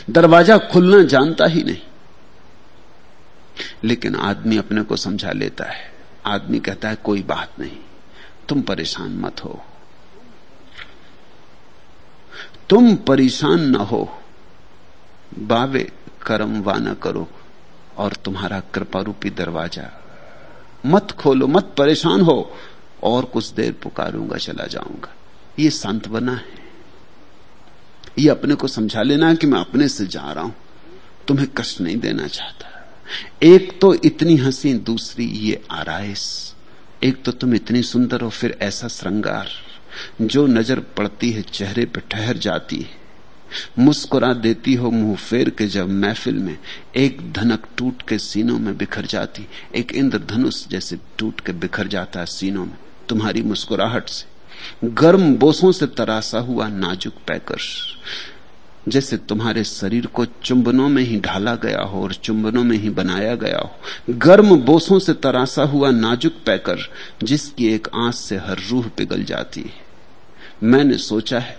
दरवाज़ा खुलना जानता ही नहीं। लेकिन आदमी अपने को समझा लेता है। आदमी कहता है, कोई बात नहीं, तुम परेशान मत हो तुम परेशान न हो। बावे कर्म वाना करो और तुम्हारा कृपा रूपी दरवाज़ा। मत खोलो, मत परेशान हो और कुछ देर पुकारूँगा, चला जाऊँगा। ये सांत्वना है। ये अपने को समझा लेना कि मैं अपने से जा रहा हूँ। तुम्हें कष्ट नहीं देना चाहता। एक तो इतनी हँसी, दूसरी ये आराइश एक तो तुम इतनी सुंदर हो, फिर ऐसा श्रृंगार। जो नज़र पड़ती है, चेहरे पर ठहर जाती है। मुस्कुरा देती हो मुँह फेर के जब महफिल में, एक धनक टूट के सीनों में बिखर जाती, एक इंद्रधनुष जैसे टूट के बिखर जाता है सीनों में, तुम्हारी मुस्कुराहट से। गर्म बोसों से तरासा हुआ नाजुक पैकर्स, जैसे तुम्हारे शरीर को चुंबनों में ही ढाला गया हो और चुंबनों में ही बनाया गया हो। गर्म बोसों से तरासा हुआ नाजुक पैकर, जिसकी एक आंस से हर रूह पिघल जाती है। मैंने सोचा है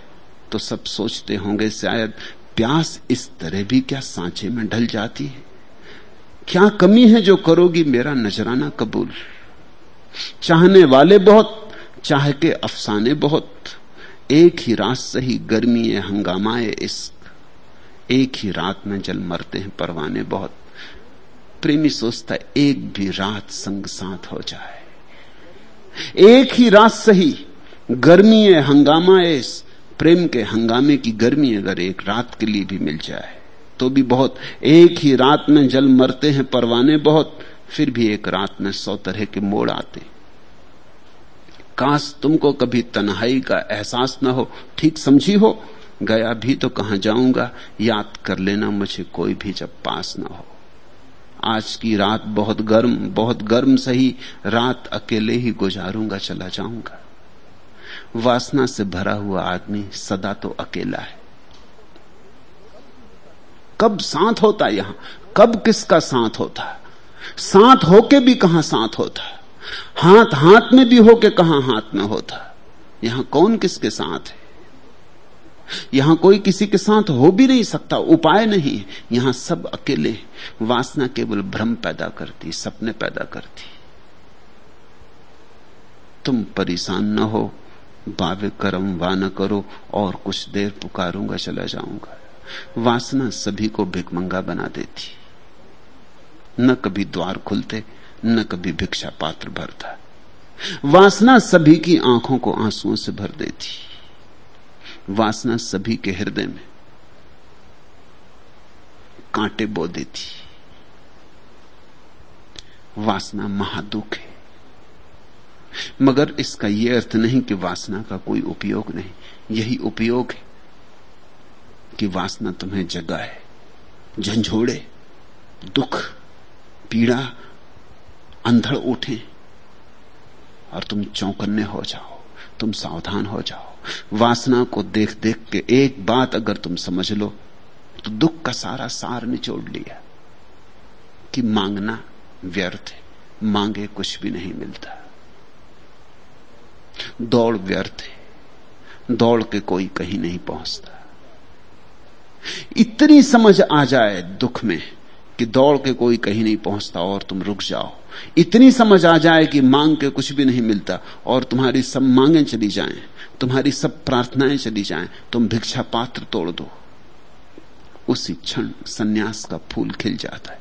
तो सब सोचते होंगे शायद प्यास इस तरह भी क्या सांचे में ढल जाती है। क्या कमी है जो करोगी मेरा नजराना कबूल? चाहने वाले बहुत, चाह के अफसाने बहुत। एक ही रात सही गर्मी है हंगामाए इस एक ही रात में जल मरते हैं, परवाने बहुत। प्रेमी सोचता एक भी रात संग साथ हो जाए। एक ही रात सही गर्मी है, हंगामा है, इस प्रेम के हंगामे की गर्मी अगर एक रात के लिए भी मिल जाए तो भी बहुत, एक ही रात में जल मरते हैं परवाने बहुत, फिर भी एक रात में सौ तरह के मोड़ आते काश तुमको कभी तन्हाई का एहसास न हो, ठीक समझी हो, गया भी तो कहाँ जाऊँगा, याद कर लेना मुझे कोई भी जब पास न हो। आज की रात बहुत गर्म बहुत गर्म सही, रात अकेले ही गुजारूँगा, चला जाऊँगा। वासना से भरा हुआ आदमी सदा तो अकेला है। कब साथ होता यहाँ? कब किसका साथ होता? साथ होके भी कहाँ साथ होता? हाथ हाथ में भी होके कहाँ हाथ में होता? यहाँ कौन किसके साथ है? यहाँ कोई किसी के साथ हो भी नहीं सकता, उपाय नहीं यहाँ सब अकेले वासना केवल भ्रम पैदा करती, सपने पैदा करती। तुम परेशान न हो बावे करम वा न करो और कुछ देर पुकारूँगा, चला जाऊँगा। वासना सभी को भिकमंगा बना देती। न कभी द्वार खुलते, न कभी भिक्षा पात्र भरता। वासना सभी की आँखों को आंसुओं से भर देती। वासना सभी के हृदय में कांटे बो देती। वासना महादुख है। मगर इसका यह अर्थ नहीं कि वासना का कोई उपयोग नहीं। यही उपयोग है कि वासना तुम्हें जगाए, झंझोड़े, दुख, पीड़ा, अंधड़ उठे और तुम चौकन्ने हो जाओ, तुम सावधान हो जाओ। वासना को देख देख के एक बात अगर तुम समझ लो तो दुख का सारा सार निचोड़ लिया कि मांगना व्यर्थ है, मांगे कुछ भी नहीं मिलता। दौड़ व्यर्थ है। दौड़ के कोई कहीं नहीं पहुँचता। इतनी समझ आ जाए दुख में कि दौड़ के कोई कहीं नहीं पहुँचता और तुम रुक जाओ। इतनी समझ आ जाए कि मांग के कुछ भी नहीं मिलता और तुम्हारी सब मांगे चली जाएँ, तुम्हारी सब प्रार्थनाएँ चली जाएँ, तुम भिक्षा पात्र तोड़ दो। उसी क्षण सन्यास का फूल खिल जाता है।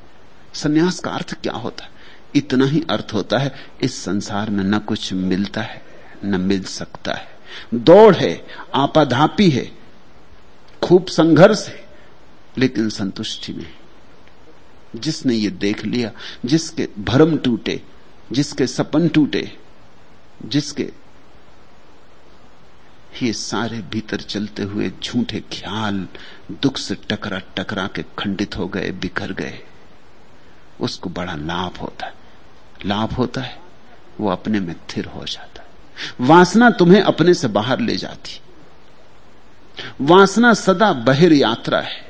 सन्यास का अर्थ क्या होता है? इतना ही अर्थ होता है इस संसार में न कुछ मिलता है। न मिल सकता है। दौड़ है आपाधापी है, खूब संघर्ष है, लेकिन संतुष्टि नहीं। जिसने ये देख लिया, जिसके भरम टूटे, जिसके सपन टूटे, जिसके ये सारे भीतर चलते हुए झूठे ख्याल, दुख से टकरा टकरा के खंडित हो गए, बिखर गए। उसको बड़ा लाभ होता है। लाभ होता है, वो अपने में थिर हो जाता वासना तुम्हें अपने से बाहर ले जाती। वासना सदा बहिर यात्रा है।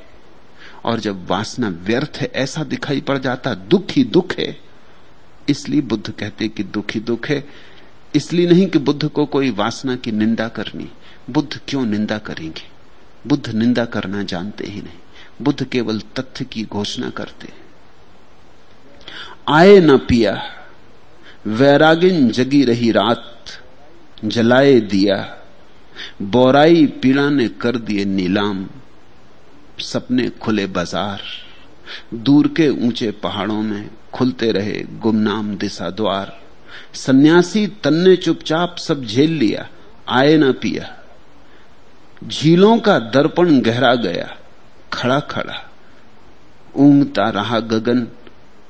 और जब वासना व्यर्थ है, ऐसा दिखाई पड़ जाता, दुख ही दुख है। इसलिए बुद्ध कहते कि दुख ही दुख है। इसलिए नहीं कि बुद्ध को कोई वासना की निंदा करनी। बुद्ध क्यों निंदा करेंगे? बुद्ध निंदा करना जानते ही नहीं। बुद्ध केवल तथ्य की घोषणा करते आए न पिया, वैरागिन जगी रही रात। जलाए दिया। बोराई पीड़ा ने कर दिए नीलाम। सपने खुले बाज़ार। दूर के ऊँचे पहाड़ों में खुलते रहे गुमनाम दिशा द्वार। सन्यासी तन्ने चुपचाप सब झेल लिया आए ना पिया। झीलों का दर्पण गहरा गया, खड़ा खड़ा। ऊंगता रहा गगन,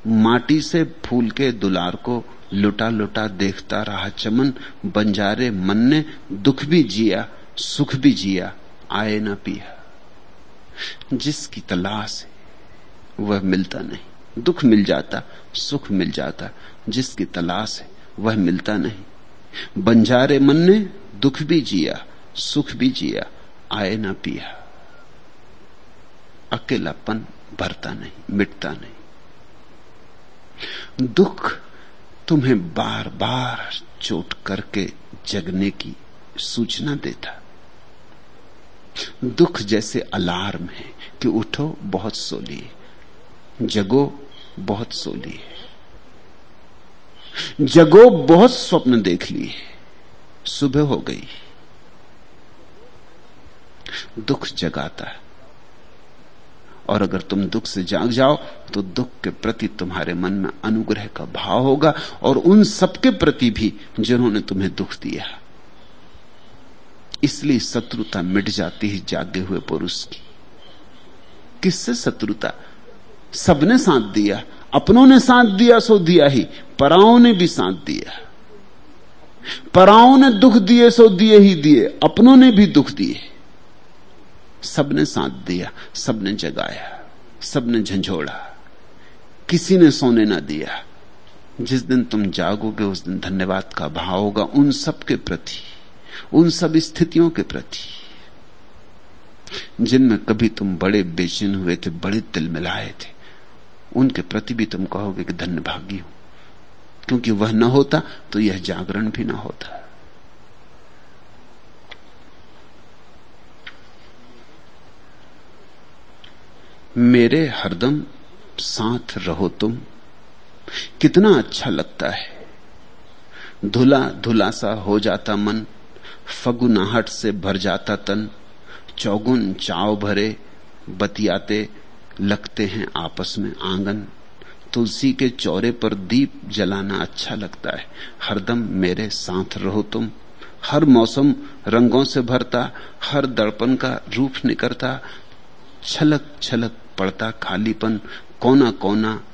माटी से फूल के दुलार को लुटा लुटा देखता रहा चमन, बंजारे मन ने दुख भी जिया, सुख भी जिया, आए ना पिया। जिसकी तलाश है, वह मिलता नहीं। दुख मिल जाता, सुख मिल जाता। जिसकी तलाश है, वह मिलता नहीं। बंजारे मन ने दुख भी जिया, सुख भी जिया, आए ना पिया। अकेलापन भरता नहीं, मिटता नहीं। दुख तुम्हें बार बार चोट करके जगने की सूचना देता। दुख जैसे अलार्म है कि उठो, बहुत सोली जगो, बहुत सोली जगो, बहुत स्वप्न देख लिए। सुबह हो गई। दुख जगाता है। और अगर तुम दुख से जाग जाओ तो दुख के प्रति तुम्हारे मन में अनुग्रह का भाव होगा और उन सबके प्रति भी जिन्होंने तुम्हें दुख दिया। इसलिए शत्रुता मिट जाती है जागे हुए पुरुष की। किससे शत्रुता? सबने साथ दिया, अपनों ने साथ दिया, सो दिया ही, पराओं ने भी साथ दिया। पराओं ने दुख दिए, सो दिए ही दिए, अपनों ने भी दुख दिए। सबने साथ दिया, सबने जगाया, सबने झंझोड़ा। किसी ने सोने ना दिया। जिस दिन तुम जागोगे, उस दिन धन्यवाद का भाव होगा उन सब के प्रति, उन सब स्थितियों के प्रति, जिनमें कभी तुम बड़े बेचैन हुए थे, बड़े तिल मिलाए थे। उनके प्रति भी तुम कहोगे कि धन्य भागी हो। क्योंकि वह न होता तो यह जागरण भी ना होता। मेरे हरदम साथ रहो तुम। कितना अच्छा लगता है। धुला धुला सा हो जाता मन, फगुनाहट से भर जाता तन। चौगुन चाव भरे बतियाते लगते हैं आपस में आँगन। तुलसी के चौरे पर दीप जलाना अच्छा लगता है। हरदम मेरे साथ रहो तुम। हर मौसम रंगों से भरता, हर दर्पण का रूप निकलता छलक छलक पड़ता, खालीपन कोना कोना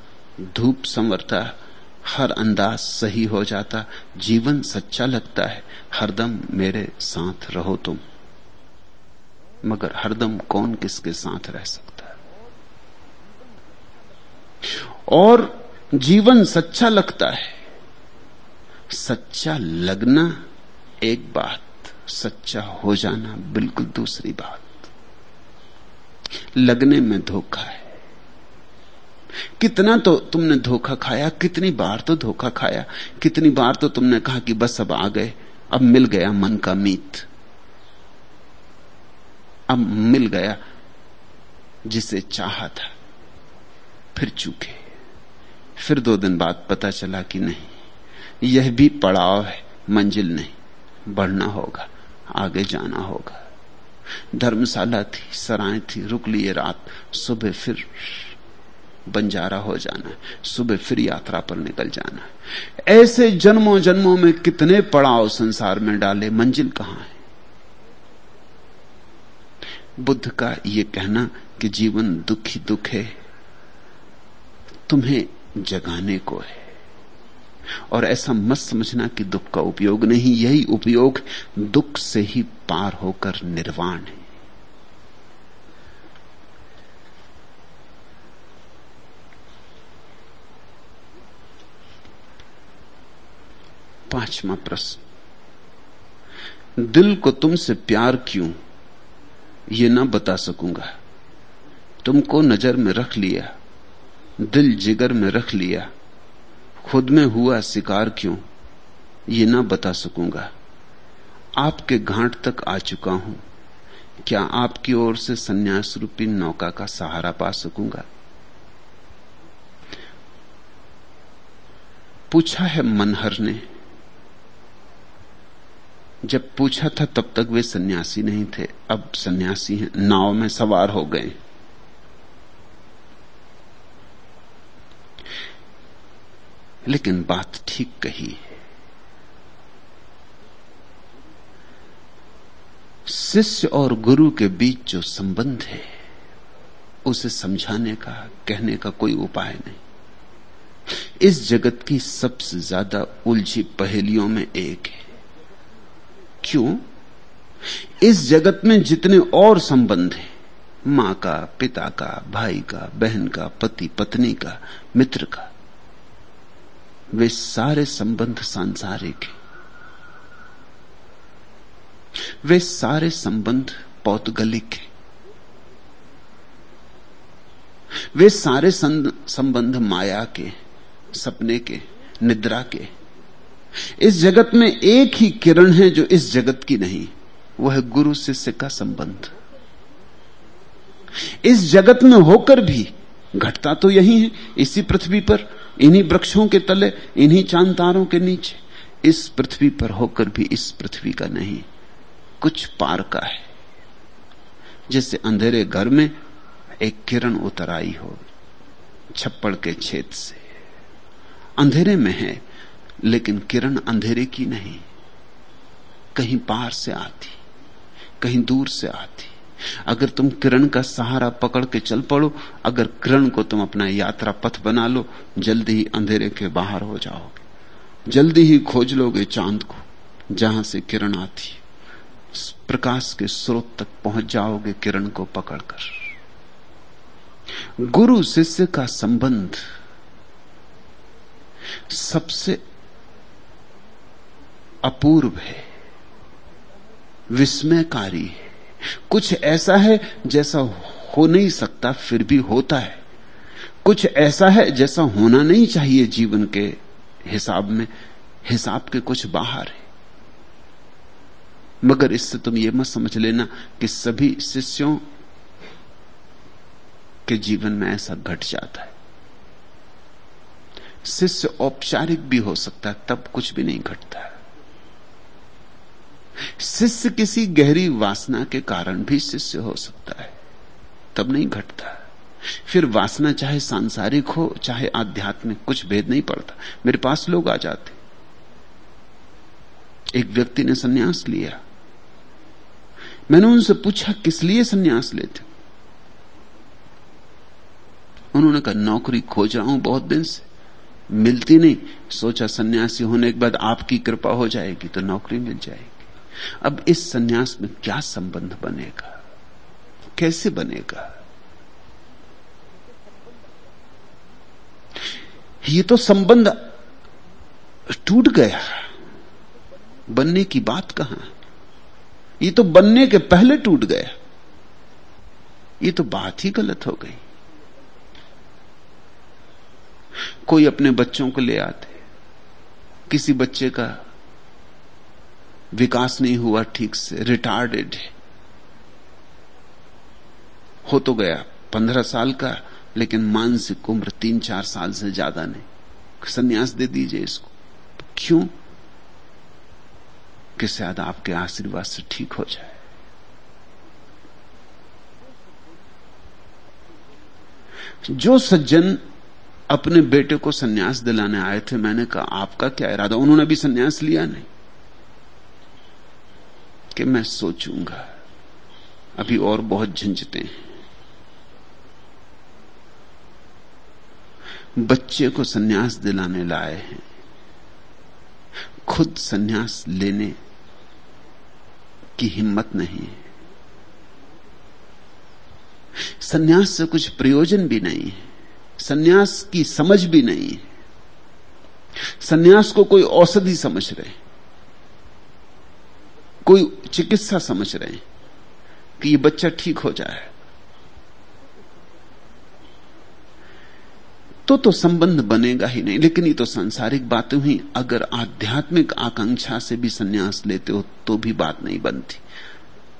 धूप संवरता, हर अंदाज सही हो जाता, जीवन सच्चा लगता है, हरदम मेरे साथ रहो तुम। मगर हरदम कौन किसके साथ रह सकता है? और जीवन सच्चा लगता है। सच्चा लगना एक बात, सच्चा हो जाना बिल्कुल दूसरी बात। लगने में धोखा है। कितना तो तुमने धोखा खाया, कितनी बार तो धोखा खाया, कितनी बार तो तुमने कहा कि बस अब आ गए, अब मिल गया मन का मीत। अब मिल गया जिसे चाहा था, फिर चूके। फिर दो दिन बाद पता चला कि नहीं, यह भी पड़ाव है, मंजिल नहीं, बढ़ना होगा, आगे जाना होगा। धर्मशाला थी, सराय थी, रुक लिए रात। सुबह फिर बंजारा हो जाना, सुबह फिर यात्रा पर निकल जाना। ऐसे जन्मों जन्मों में कितने पड़ाव संसार में डाले, मंजिल कहाँ है? बुद्ध का यह कहना कि जीवन दुखी दुख है, तुम्हें जगाने को है। और ऐसा मत समझना कि दुख का उपयोग नहीं, यही उपयोग दुख से ही पार होकर निर्वाण है। पांचवा प्रश्न। दिल को तुमसे प्यार क्यों? ये ना बता सकूँगा। तुमको नज़र में रख लिया, दिल जिगर में रख लिया खुद में हुआ शिकार क्यों? ये ना बता सकूँगा। आपके घाट तक आ चुका हूँ। क्या आपकी ओर से सन्यास रूपी नौका का सहारा पा सकूँगा? पूछा है मनहर ने। जब पूछा था तब तक वे सन्यासी नहीं थे। अब सन्यासी हैं। नाव में सवार हो गए। लेकिन बात ठीक कही। है शिष्य और गुरु के बीच जो संबंध है, उसे समझाने का, कहने का कोई उपाय नहीं। इस जगत की सबसे ज़्यादा उलझी पहेलियों में एक है। क्यों? इस जगत में जितने और संबंध हैं, माँ का, पिता का, भाई का, बहन का, पति, पत्नी का, मित्र का वे सारे संबंध सांसारिक हैं। वे सारे संबंध पौतगलिक हैं। वे सारे संबंध माया के, सपने के, निद्रा के। इस जगत में एक ही किरण है जो इस जगत की नहीं, वह गुरु शिष्य का संबंध। इस जगत में होकर भी, घटता तो यही है, इसी पृथ्वी पर इन्हीं वृक्षों के तले, इन्हीं चाँद तारों के नीचे। इस पृथ्वी पर होकर भी इस पृथ्वी का नहीं, कुछ पार का है। जैसे अंधेरे घर में एक किरण उतर आई हो, छप्पड़ के छेद से। अंधेरे में है, लेकिन किरण अंधेरे की नहीं। कहीं पार से आती, कहीं दूर से आती। अगर तुम किरण का सहारा पकड़ के चल पड़ो, अगर किरण को तुम अपना यात्रा पथ बना लो, जल्दी ही अंधेरे के बाहर हो जाओगे। जल्दी ही खोज लोगे चाँद को, जहाँ से किरण आती प्रकाश के स्रोत तक पहुँच जाओगे किरण को पकड़कर। गुरु शिष्य का संबंध सबसे अपूर्व है, विस्मयकारी है। कुछ ऐसा है जैसा हो नहीं सकता, फिर भी होता है। कुछ ऐसा है जैसा होना नहीं चाहिए जीवन के हिसाब में, हिसाब के कुछ बाहर है। मगर इससे तुम ये मत समझ लेना कि सभी शिष्यों के जीवन में ऐसा घट जाता है। शिष्य औपचारिक भी हो सकता है, तब कुछ भी नहीं घटता है। शिष्य किसी गहरी वासना के कारण भी शिष्य हो सकता है। तब नहीं घटता। फिर वासना चाहे सांसारिक हो, चाहे आध्यात्मिक, कुछ भेद नहीं पड़ता। मेरे पास लोग आ जाते। एक व्यक्ति ने सन्यास लिया। मैंने उनसे पूछा, किस लिए सन्यास लेते? उन्होंने कहा, नौकरी खोज रहा हूँ बहुत दिन से। मिलती नहीं। सोचा, सन्यासी होने के बाद आपकी कृपा हो जाएगी तो नौकरी मिल जाएगी। अब इस सन्यास में क्या संबंध बनेगा? कैसे बनेगा? ये तो संबंध टूट गया। बनने की बात कहाँ? ये तो बनने के पहले टूट गया। ये तो बात ही गलत हो गई। कोई अपने बच्चों को ले आते। किसी बच्चे का विकास नहीं हुआ, ठीक से, रिटार्डेड है। हो तो गया, पंद्रह साल का, लेकिन मानसिक उम्र तीन चार साल से ज़्यादा नहीं। संन्यास दे दीजिए इसको। क्यों? कि शायद आपके आशीर्वाद से ठीक हो जाए। जो सज्जन अपने बेटे को सन्यास दिलाने आए थे, मैंने कहा, आपका क्या इरादा? उन्होंने भी सन्यास लिया नहीं। कि मैं सोचूँगा। अभी और बहुत झंझते हैं। बच्चे को सन्यास दिलाने लाए हैं। खुद सन्यास लेने की हिम्मत नहीं है। सन्यास से कुछ प्रयोजन भी नहीं है। सन्यास की समझ भी नहीं है। सन्यास को कोई औषधि समझ रहे कोई चिकित्सा समझ रहे हैं कि ये बच्चा ठीक हो जाए तो तो संबंध बनेगा ही नहीं, लेकिन ये तो सांसारिक बातें हुई। अगर आध्यात्मिक आकांक्षा से भी संन्यास लेते हो तो भी बात नहीं बनती।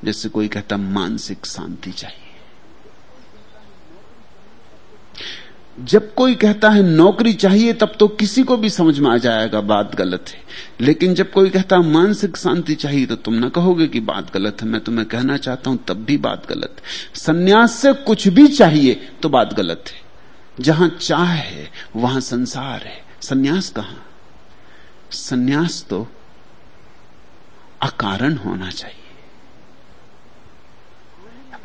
जैसे कोई कहता, मानसिक शांति चाहिए। जब कोई कहता है नौकरी चाहिए, तब तो किसी को भी समझ में आ जाएगा बात गलत है। लेकिन जब कोई कहता है मानसिक शांति चाहिए तो तुम ना कहोगे कि बात गलत है। मैं तुम्हें कहना चाहता हूँ, तब भी बात गलत है। संन्यास से कुछ भी चाहिए तो बात गलत है। जहाँ चाह है, वहाँ संसार है। सन्यास कहाँ? सन्यास तो अकारण होना चाहिए।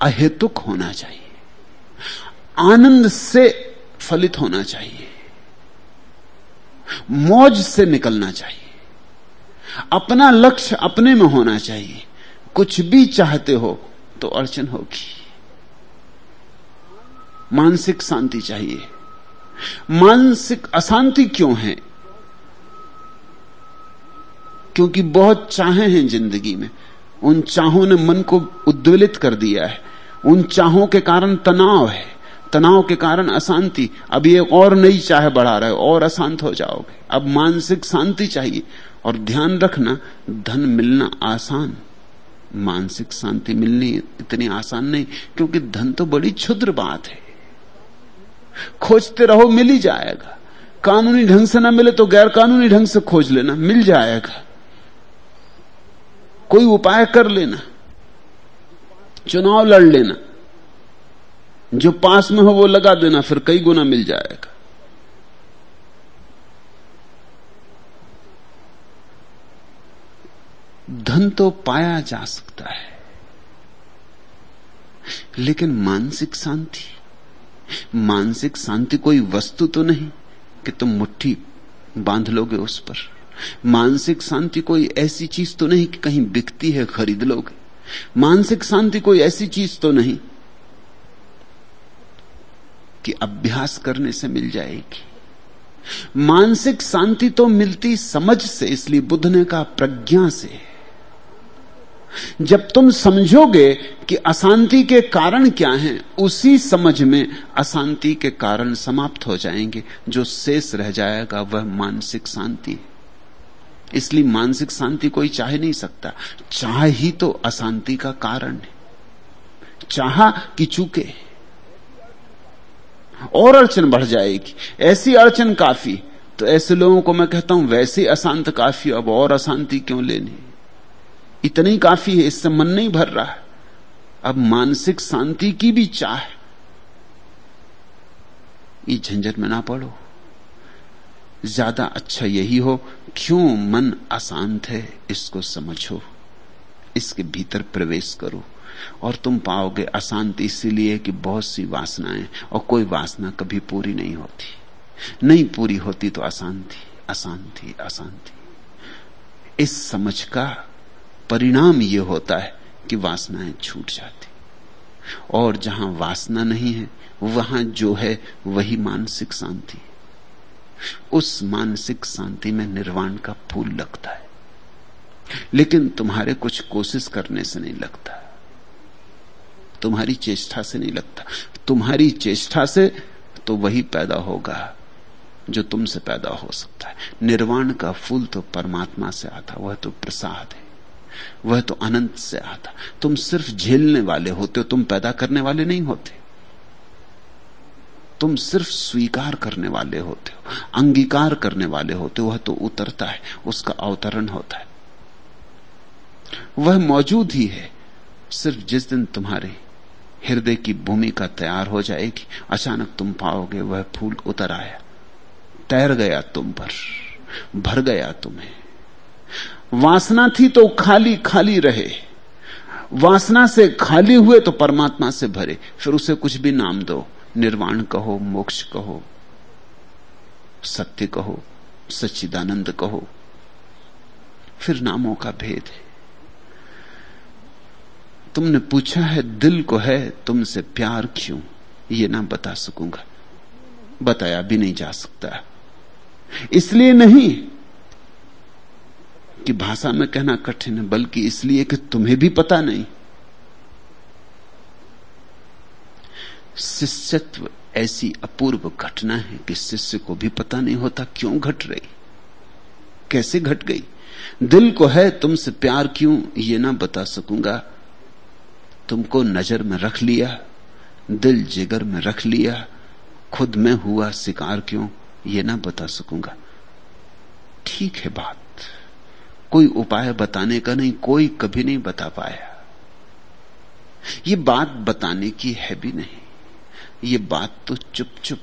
अहेतुक होना चाहिए। आनंद से फलित होना चाहिए। मौज से निकलना चाहिए। अपना लक्ष्य अपने में होना चाहिए। कुछ भी चाहते हो तो अड़चन होगी। मानसिक शांति चाहिए। मानसिक अशांति क्यों है? क्योंकि बहुत चाहे हैं ज़िंदगी में। उन चाहों ने मन को उद्वेलित कर दिया है। उन चाहों के कारण तनाव है। तनाव के कारण अशांति। अब ये और नई चाह बढ़ा रहे और अशांत हो जाओगे। अब मानसिक शांति चाहिए। और ध्यान रखना, धन मिलना आसान। मानसिक शांति मिलनी इतनी आसान नहीं, क्योंकि धन तो बड़ी क्षुद्र बात है। खोजते रहो, मिल ही जाएगा। कानूनी ढंग से ना मिले तो गैर कानूनी ढंग से खोज लेना, मिल जाएगा। कोई उपाय कर लेना। चुनाव लड़ लेना। जो पास में हो वो लगा देना, फिर कई गुना मिल जाएगा। धन तो पाया जा सकता है, लेकिन मानसिक शांति मानसिक शांति कोई वस्तु तो नहीं कि तुम मुट्ठी बाँध लोगे उस पर। मानसिक शांति कोई ऐसी चीज़ तो नहीं कि कहीं बिकती है, खरीद लोगे। मानसिक शांति कोई ऐसी चीज़ तो नहीं कि अभ्यास करने से मिल जाएगी। मानसिक शांति तो मिलती समझ से, इसलिए बुद्ध ने कहा, प्रज्ञा से। जब तुम समझोगे कि अशांति के कारण क्या हैं, उसी समझ में अशांति के कारण समाप्त हो जाएँगे। जो शेष रह जाएगा, वह मानसिक शांति इसलिए मानसिक शांति कोई चाह नहीं सकता। चाह ही तो अशांति का कारण है। चाह कि चूके। और अड़चन बढ़ जाएगी। ऐसी अड़चन काफ़ी। तो ऐसे लोगों को मैं कहता हूँ, वैसे अशांत काफ़ी, अब और अशांति क्यों लेनी? इतनी काफ़ी है, इससे मन नहीं भर रहा है। अब मानसिक शांति की भी चाह ये झंझट में ना पड़ो। ज़्यादा अच्छा यही हो, क्यों मन अशांत है, इसको समझो। इसके भीतर प्रवेश करो। और तुम पाओगे अशांति इसीलिए कि बहुत सी वासनाएँ और कोई वासना कभी पूरी नहीं होती। नहीं पूरी होती तो अशांति अशांति अशांति। इस समझ का परिणाम यह होता है कि वासनाएँ छूट जाती। और जहाँ वासना नहीं है, वहाँ जो है वही मानसिक शांति। उस मानसिक शांति में निर्वाण का फूल लगता है। लेकिन तुम्हारे कुछ कोशिश करने से नहीं लगता। तुम्हारी चेष्टा से नहीं लगता। तुम्हारी चेष्टा से तो वही पैदा होगा जो तुमसे पैदा हो सकता है। निर्वाण का फूल तो परमात्मा से आता, वह तो प्रसाद है। वह तो अनंत से आता। तुम सिर्फ़ झेलने वाले होते हो, तुम पैदा करने वाले नहीं होते। तुम सिर्फ़ स्वीकार करने वाले होते हो, अंगीकार करने वाले होते हो, वह तो उतरता है, उसका अवतरण होता है। वह मौजूद ही है, सिर्फ़ जिस दिन तुम्हारे हृदय की भूमिका तैयार हो जाएगी। अचानक तुम पाओगे वह फूल उतर आया। तैर गया तुम पर। भर गया तुम्हें। वासना थी तो खाली खाली रहे। वासना से खाली हुए तो परमात्मा से भरे। फिर उसे कुछ भी नाम दो। निर्वाण कहो, मोक्ष कहो, सत्य कहो, सच्चिदानंद कहो। फिर नामों का भेद है। तुमने पूछा है, दिल को है, तुमसे प्यार क्यों? ये ना बता सकूँगा। बताया भी नहीं जा सकता। इसलिए नहीं कि भाषा में कहना कठिन है, बल्कि इसलिए कि तुम्हें भी पता नहीं। शिष्यत्व ऐसी अपूर्व घटना है कि शिष्य को भी पता नहीं होता क्यों घट रही। कैसे घट गई? दिल को है, तुमसे प्यार क्यों? ये ना बता सकूँगा। तुमको नज़र में रख लिया, दिल जिगर में रख लिया, खुद में हुआ शिकार क्यों, ये ना बता सकूँगा। ठीक है बात। कोई उपाय बताने का नहीं, कोई कभी नहीं बता पाया। ये बात बताने की है भी नहीं। ये बात तो चुप चुप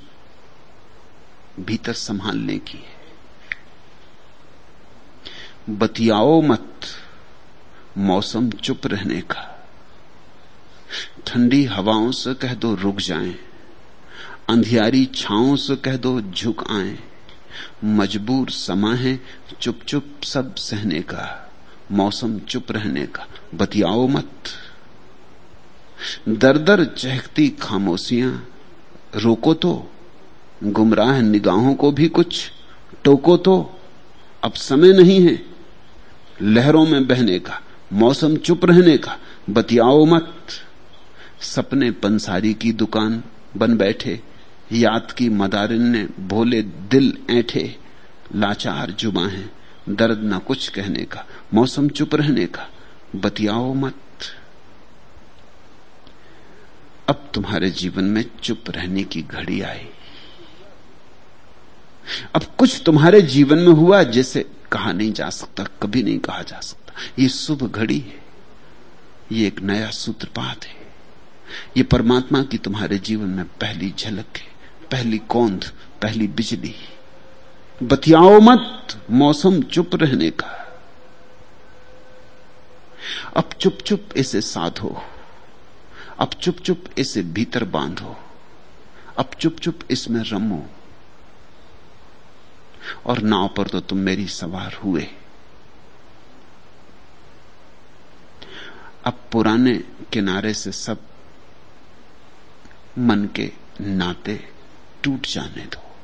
भीतर संभालने की है। बतियाओ मत मौसम चुप रहने का। ठंडी हवाओं से कह दो रुक जाएँ, अंधियारी छाओं से कह दो झुक आए। मजबूर समा है चुप चुप सब सहने का। मौसम चुप रहने का। बतियाओ मत। दर दर चहकती खामोशियाँ। रोको तो। गुमराह निगाहों को भी कुछ। टोको तो। अब समय नहीं है लहरों में बहने का। मौसम चुप रहने का। बतियाओ मत। सपने पंसारी की दुकान बन बैठे, याद की मदारिन ने भोले दिल ऐठे। लाचार जुबा है, दर्द ना कुछ कहने का, मौसम चुप रहने का, बतियाओ मत। अब तुम्हारे जीवन में चुप रहने की घड़ी आई। अब कुछ तुम्हारे जीवन में हुआ जिसे कहा नहीं जा सकता, कभी नहीं कहा जा सकता। ये शुभ घड़ी है, ये एक नया सूत्रपात है। ये परमात्मा की तुम्हारे जीवन में पहली झलक है, पहली कौंध, पहली बिजली बतियाओ मत मौसम चुप रहने का। अब चुप चुप इसे साधो, अब चुप चुप इसे भीतर बांधो, अब चुप चुप इसमें रमो। और नाव पर तो तुम मेरी सवार हुए। अब पुराने किनारे से सब मन के नाते टूट जाने दो।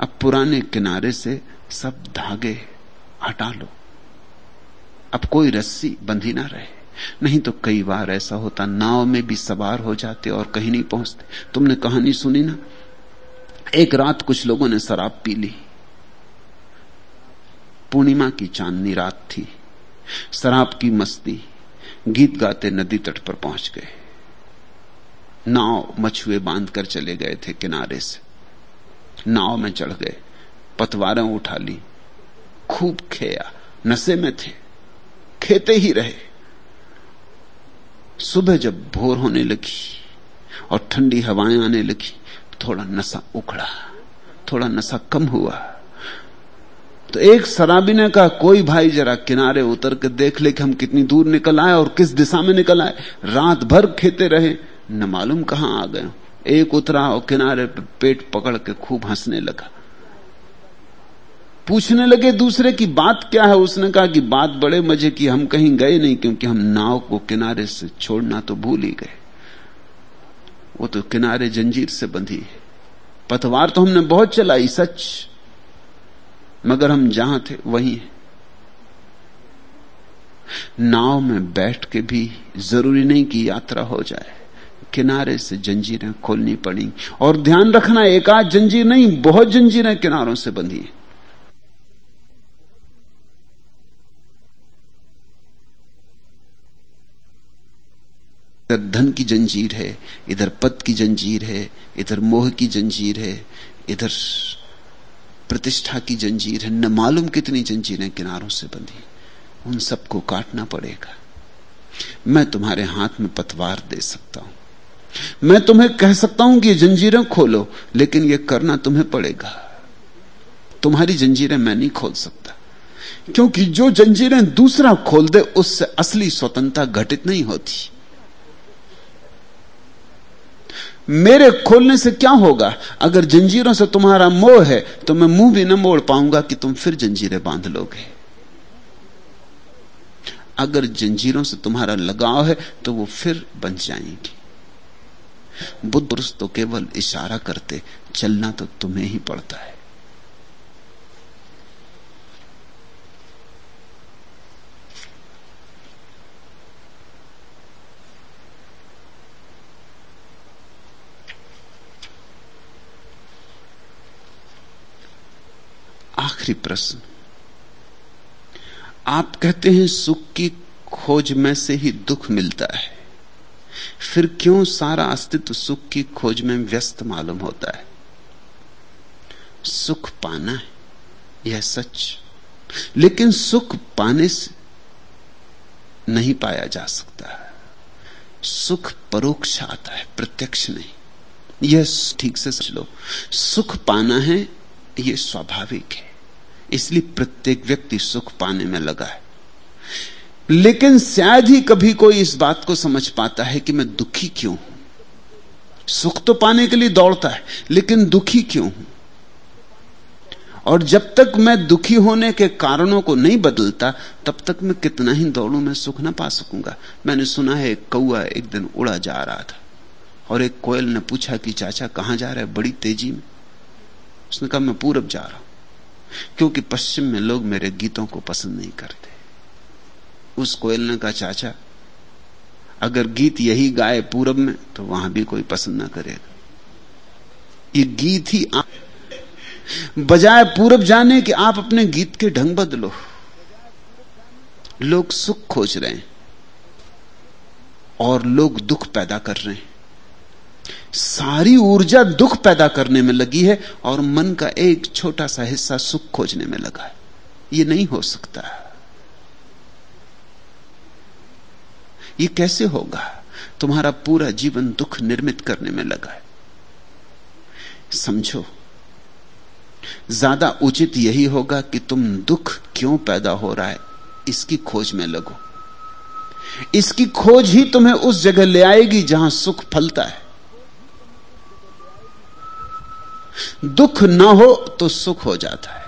अब पुराने किनारे से सब धागे हटा लो। अब कोई रस्सी बंधी ना रहे। नहीं तो कई बार ऐसा होता, नाव में भी सवार हो जाते और कहीं नहीं पहुँचते। तुमने कहानी सुनी ना? एक रात कुछ लोगों ने शराब पी ली। पूर्णिमा की चांदनी रात थी। शराब की मस्ती गीत गाते नदी तट पर पहुँच गए। नाव मछुए बाँध कर चले गए थे किनारे से। नाव में चढ़ गए, पतवारें उठा ली, खूब खेया, नशे में थे, खेते ही रहे। सुबह जब भोर होने लगी और ठंडी हवाएँ आने लगी, थोड़ा नशा उखड़ा, थोड़ा नशा कम हुआ। तो एक शराबी ने कहा, कोई भाई जरा किनारे उतर के देख ले कि हम कितनी दूर निकल आए और किस दिशा में निकल आए। रात भर खेते रहे न मालूम कहाँ आ गए। एक उतरा और किनारे पे पेट पकड़ के खूब हंसने लगा। पूछने लगे दूसरे की बात क्या है? उसने कहा कि बात बड़े मज़े की, हम कहीं गए नहीं क्योंकि हम नाव को किनारे से छोड़ना तो भूल ही गए। वो तो किनारे जंजीर से बंधी है। पतवार तो हमने बहुत चलाई, सच। मगर हम जहाँ थे, वहीं नाव में बैठ के भी ज़रूरी नहीं कि यात्रा हो जाए। किनारे से जंजीरें खोलनी पड़ी। और ध्यान रखना, एक आध जंजीर नहीं, बहुत जंजीरें किनारों से बंधी है। इधर धन की जंजीर है, इधर पद की जंजीर है, इधर मोह की जंजीर है, इधर प्रतिष्ठा की जंजीर है। न मालूम कितनी जंजीरें किनारों से बंधी उन सबको काटना पड़ेगा। मैं तुम्हारे हाथ में पतवार दे सकता हूँ। मैं तुम्हें कह सकता हूँ कि जंजीरें खोलो, लेकिन यह करना तुम्हें पड़ेगा। तुम्हारी जंजीरें मैं नहीं खोल सकता। क्योंकि जो जंजीरें दूसरा खोल दे, उससे असली स्वतंत्रता घटित नहीं होती। मेरे खोलने से क्या होगा? अगर जंजीरों से तुम्हारा मोह है तो मैं मुँह भी न मोड़ पाऊँगा कि तुम फिर जंजीरें बाँध लोगे। अगर जंजीरों से तुम्हारा लगाव है तो वो फिर बन जाएँगी। बुद्ध पुरुष तो केवल इशारा करते, चलना तो तुम्हें ही पड़ता है। आखिरी प्रश्न। आप कहते हैं सुख की खोज में से ही दुख मिलता है। फिर क्यों सारा अस्तित्व सुख की खोज में व्यस्त मालूम होता है? सुख पाना है, यह सच। लेकिन सुख पाने से नहीं पाया जा सकता। सुख परोक्ष आता है, प्रत्यक्ष नहीं। यह ठीक से समझ लो। सुख पाना है यह स्वाभाविक है। इसलिए प्रत्येक व्यक्ति सुख पाने में लगा है। लेकिन शायद ही कभी कोई इस बात को समझ पाता है कि मैं दुखी क्यों हूँ। सुख तो पाने के लिए दौड़ता है, लेकिन दुखी क्यों हूँ? और जब तक मैं दुखी होने के कारणों को नहीं बदलता, तब तक मैं कितना ही दौड़ू, मैं सुख ना पा सकूँगा। मैंने सुना है, एक कौआ एक दिन उड़ा जा रहा था, और एक कोयल ने पूछा कि, चाचा, कहाँ जा रहा है? बड़ी तेज़ी में। उसने कहा, मैं पूरब जा रहा हूँ, क्योंकि पश्चिम में लोग मेरे गीतों को पसंद नहीं करते। उस कोयल ने कहा चाचा, अगर गीत यही गाए पूरब में तो वहाँ भी कोई पसंद ना करेगा ये गीत ही आप, बजाय पूरब जाने कि आप अपने गीत के ढंग बदलो। लोग सुख खोज रहे हैं, और लोग दुख पैदा कर रहे हैं। सारी ऊर्जा दुख पैदा करने में लगी है, और मन का एक छोटा सा हिस्सा सुख खोजने में लगा है। ये नहीं हो सकता। ये कैसे होगा? तुम्हारा पूरा जीवन दुख निर्मित करने में लगा है। समझो, ज़्यादा उचित यही होगा कि तुम दुख क्यों पैदा हो रहा है, इसकी खोज में लगो। इसकी खोज ही तुम्हें उस जगह ले आएगी जहाँ सुख फलता है। दुख ना हो तो सुख हो जाता है।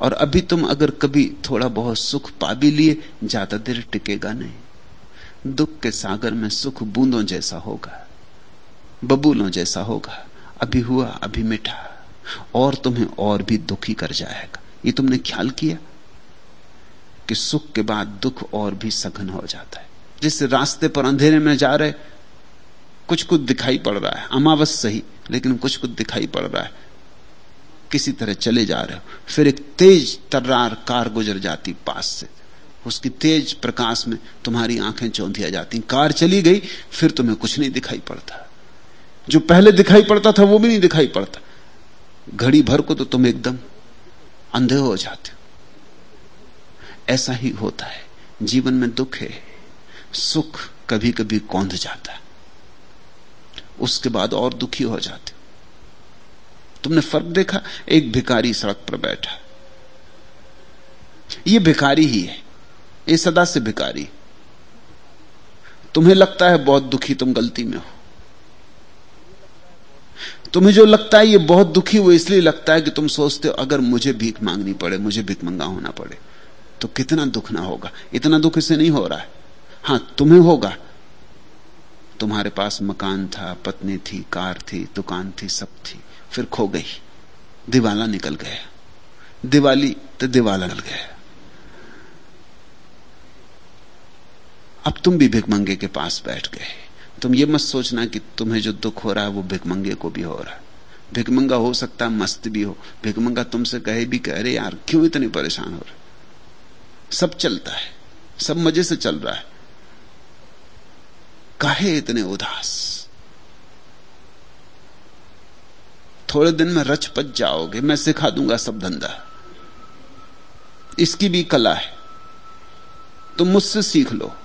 और अभी तुम अगर कभी थोड़ा बहुत सुख पा भी लिए, ज़्यादा देर टिकेगा नहीं। दुख के सागर में सुख बूंदों जैसा होगा, बबूलों जैसा होगा। अभी हुआ, अभी मिठा और तुम्हें और भी दुखी कर जाएगा। ये तुमने ख्याल किया? कि सुख के बाद दुख और भी सघन हो जाता है। जिस रास्ते पर अंधेरे में जा रहे, कुछ कुछ दिखाई पड़ रहा है। अमावस सही, लेकिन कुछ कुछ दिखाई पड़ रहा है। किसी तरह चले जा रहे हो। फिर एक तेज तर्रार कार गुजर जाती पास से। उसकी तेज प्रकाश में तुम्हारी आँखें चौंधिया जाती। कार चली गई, फिर तुम्हें कुछ नहीं दिखाई पड़ता। जो पहले दिखाई पड़ता था, वो भी नहीं दिखाई पड़ता। घड़ी भर को तो तुम एकदम अंधे हो जाते हो। ऐसा ही होता है। जीवन में दुख है। सुख कभी कभी कौंध जाता है। उसके बाद और दुखी हो जाते तुमने फ़र्क देखा? एक भिकारी सड़क पर बैठा। ये भिकारी ही है। ये सदा से भिकारी तुम्हें लगता है बहुत दुखी तुम गलती में हो। तुम्हें जो लगता है ये बहुत दुखी, वो इसलिए लगता है कि तुम सोचते हो, अगर मुझे भीख मांगनी पड़े, मुझे भीख मंगा होना पड़े तो कितना दुख ना होगा। इतना दुख इसे नहीं हो रहा है। हाँ, तुम्हें होगा। तुम्हारे पास मकान था, पत्नी थी, कार थी, दुकान थी, सब थी। फिर खो गई। दिवाला निकल गया। दिवाली तो दिवाला निकल गया। अब तुम भी भिकमंगे के पास बैठ गए। तुम ये मत सोचना कि तुम्हें जो दुख हो रहा है, वो भिकमंगे को भी हो रहा है। भिकमंगा हो सकता है, मस्त भी हो। भिकमंगा तुमसे कहे भी कह रहे यार, क्यों इतने परेशान हो रहे सब चलता है। सब मज़े से चल रहा है। काहे इतने उदास? थोड़े दिन में रच पच जाओगे, मैं सिखा दूँगा सब धंधा। इसकी भी कला है। तुम मुझसे सीख लो।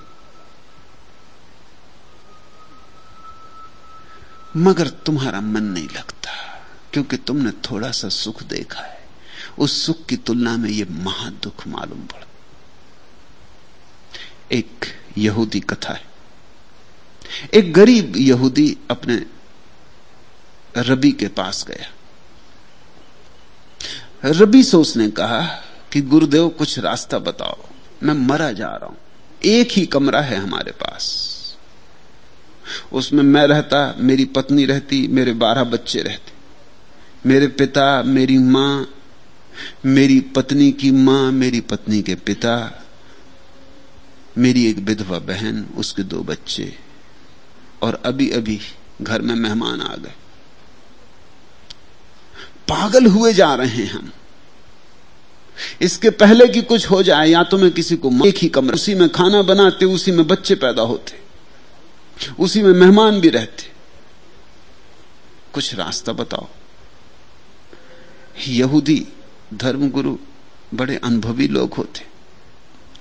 मगर तुम्हारा मन नहीं लगता, क्योंकि तुमने थोड़ा सा सुख देखा है। उस सुख की तुलना में यह महादुख मालूम पड़ता एक यहूदी कथा है। एक गरीब यहूदी अपने रबी के पास गया रबी से उसने कहा कि, गुरुदेव, कुछ रास्ता बताओ। मैं मरा जा रहा हूँ। एक ही कमरा है हमारे पास। उसमें मैं रहता, मेरी पत्नी रहती, मेरे बारह बच्चे रहते। मेरे पिता, मेरी माँ, मेरी पत्नी की माँ, मेरी पत्नी के पिता, मेरी एक विधवा बहन, उसके दो बच्चे। और अभी अभी घर में मेहमान आ गए। पागल हुए जा रहे हैं हम। इसके पहले कि कुछ हो जाए, या तो मैं किसी को एक ही कमरे, उसी में खाना बनाते, उसी में बच्चे पैदा होते, उसी में मेहमान भी रहते। कुछ रास्ता बताओ। यहूदी धर्मगुरु बड़े अनुभवी लोग होते।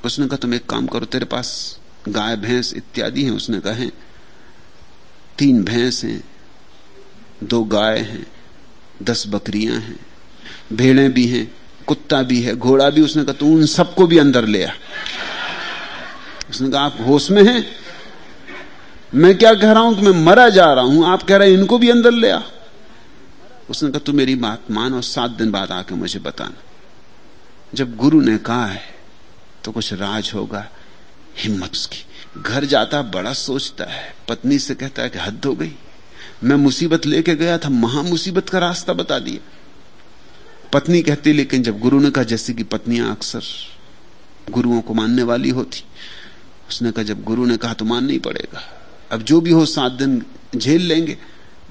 उसने कहा, तुम एक काम करो, तेरे पास गाय, भैंस इत्यादि हैं। उसने कहा तीन भैंस हैं, दो गाय हैं दस बकरियाँ हैं, भेड़ें भी हैं, कुत्ता भी है, घोड़ा भी। उसने कहा, तू उन सबको भी अंदर ले आ। उसने कहा, आप होश में हैं? मैं क्या कह रहा हूँ कि मैं मरा जा रहा हूँ, आप कह रहे हैं, इनको भी अंदर ले आ। उसने कहा, तू मेरी बात मान और सात दिन बाद आके मुझे बताना। जब गुरु ने कहा है तो कुछ राज होगा, हिम्मत उसकी। घर जाता, बड़ा सोचता है, पत्नी से कहता है कि हद हो गई। मैं मुसीबत लेके गया था, महा मुसीबत का रास्ता बता दिया। पत्नी कहती, लेकिन जब गुरु ने कहा, जैसे कि पत्नियाँ अक्सर गुरुओं को मानने वाली होती, उसने कहा, जब गुरु ने कहा तो मान नहीं पड़ेगा। अब जो भी हो, सात दिन झेल लेंगे,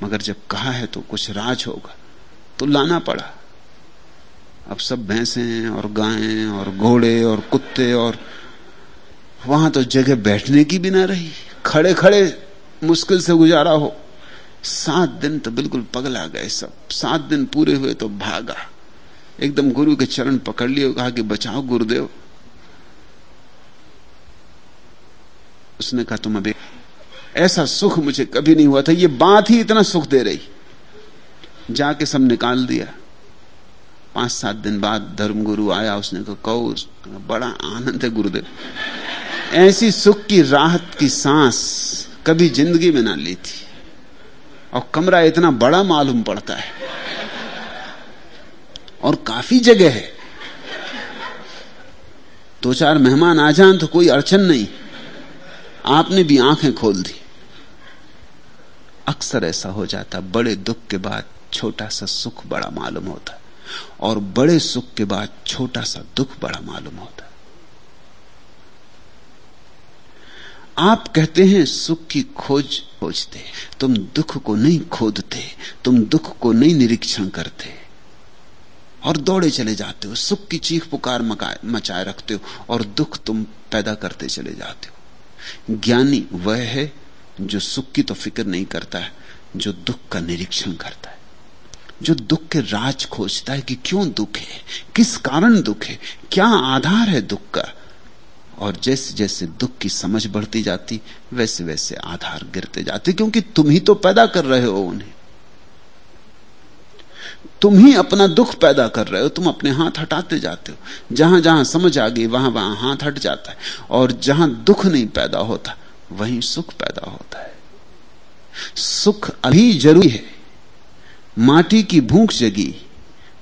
मगर जब कहा है तो कुछ राज होगा तो लाना पड़ा। अब सब भैंसे और गायें और घोड़े और कुत्ते और वहाँ तो जगह बैठने की भी ना रही। खड़े खड़े मुश्किल से गुजारा हो। सात दिन तो बिल्कुल पगला गए सब। सात दिन पूरे हुए तो भागा। एकदम गुरु के चरण पकड़ लिए, कहा कि बचाओ गुरुदेव। उसने कहा, तुम अभी ऐसा सुख मुझे कभी नहीं हुआ था। ये बात ही इतना सुख दे रही। जाके सब निकाल दिया। पाँच सात दिन बाद धर्मगुरु आया, उसने कहा कहो बड़ा आनंद है गुरुदेव। ऐसी सुख की राहत की सांस कभी ज़िंदगी में ना ली थी। और कमरा इतना बड़ा मालूम पड़ता है। और काफ़ी जगह है। दो चार मेहमान आ जाएँ तो कोई अड़चन नहीं। आपने भी आँखें खोल दी। अक्सर ऐसा हो जाता, बड़े दुख के बाद छोटा सा सुख बड़ा मालूम होता, और बड़े सुख के बाद छोटा सा दुख बड़ा मालूम होता। आप कहते हैं, सुख की खोज खोजते तुम दुख को नहीं खोदते, तुम दुख को नहीं निरीक्षण करते। और दौड़े चले जाते हो, सुख की चीख पुकार मचाए रखते हो, और दुख तुम पैदा करते चले जाते हो। ज्ञानी वह है जो सुख की तो फ़िक्र नहीं करता है, जो दुख का निरीक्षण करता है। जो दुख के राज खोजता है कि क्यों दुख है, किस कारण दुख है, क्या आधार है दुख का और जैसे जैसे दुख की समझ बढ़ती जाती, वैसे वैसे आधार गिरते जाते, क्योंकि तुम ही तो पैदा कर रहे हो उन्हें। तुम ही अपना दुख पैदा कर रहे हो, तुम अपने हाथ हटाते जाते हो। जहाँ जहाँ समझ आ गई, वहाँ वहाँ हाथ हट जाता है। और जहाँ दुख नहीं पैदा होता, वहीं सुख पैदा होता है। सुख अभी ज़रूरी है। माटी की भूख जगी,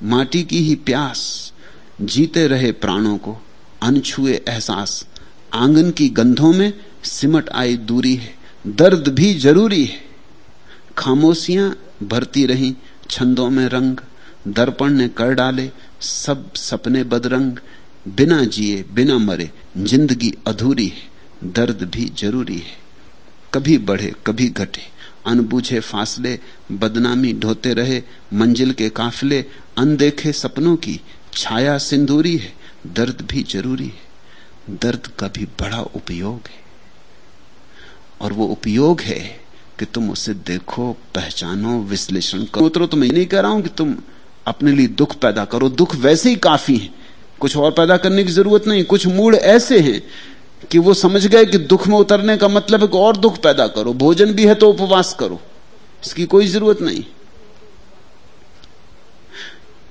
माटी की ही प्यास। जीते रहे प्राणों को, अनछुए एहसास। आँगन की गंधों में सिमट आई दूरी है। दर्द भी ज़रूरी है। खामोशियाँ भरती रही, छंदों में रंग, दर्पण ने कर डाले सब सपने बदरंग। बिना जिए, बिना मरे, ज़िंदगी अधूरी है। दर्द भी ज़रूरी है। कभी बढ़े, कभी घटे। अनबूझे फासले, बदनामी ढोते रहे, मंजिल के काफले, अनदेखे सपनों की, छाया सिंदूरी है। दर्द भी ज़रूरी है। दर्द का भी बड़ा उपयोग है। और वो उपयोग है कि तुम उसे देखो, पहचानो, विश्लेषण करो। तो मैं नहीं कह रहा हूँ कि तुम अपने लिए दुख पैदा करो। दुख वैसे ही काफ़ी है। कुछ और पैदा करने की ज़रूरत नहीं। कुछ मूड ऐसे हैं कि वो समझ गए कि दुख में उतरने का मतलब है कि और दुख पैदा करो। भोजन भी है तो उपवास करो। इसकी कोई ज़रूरत नहीं।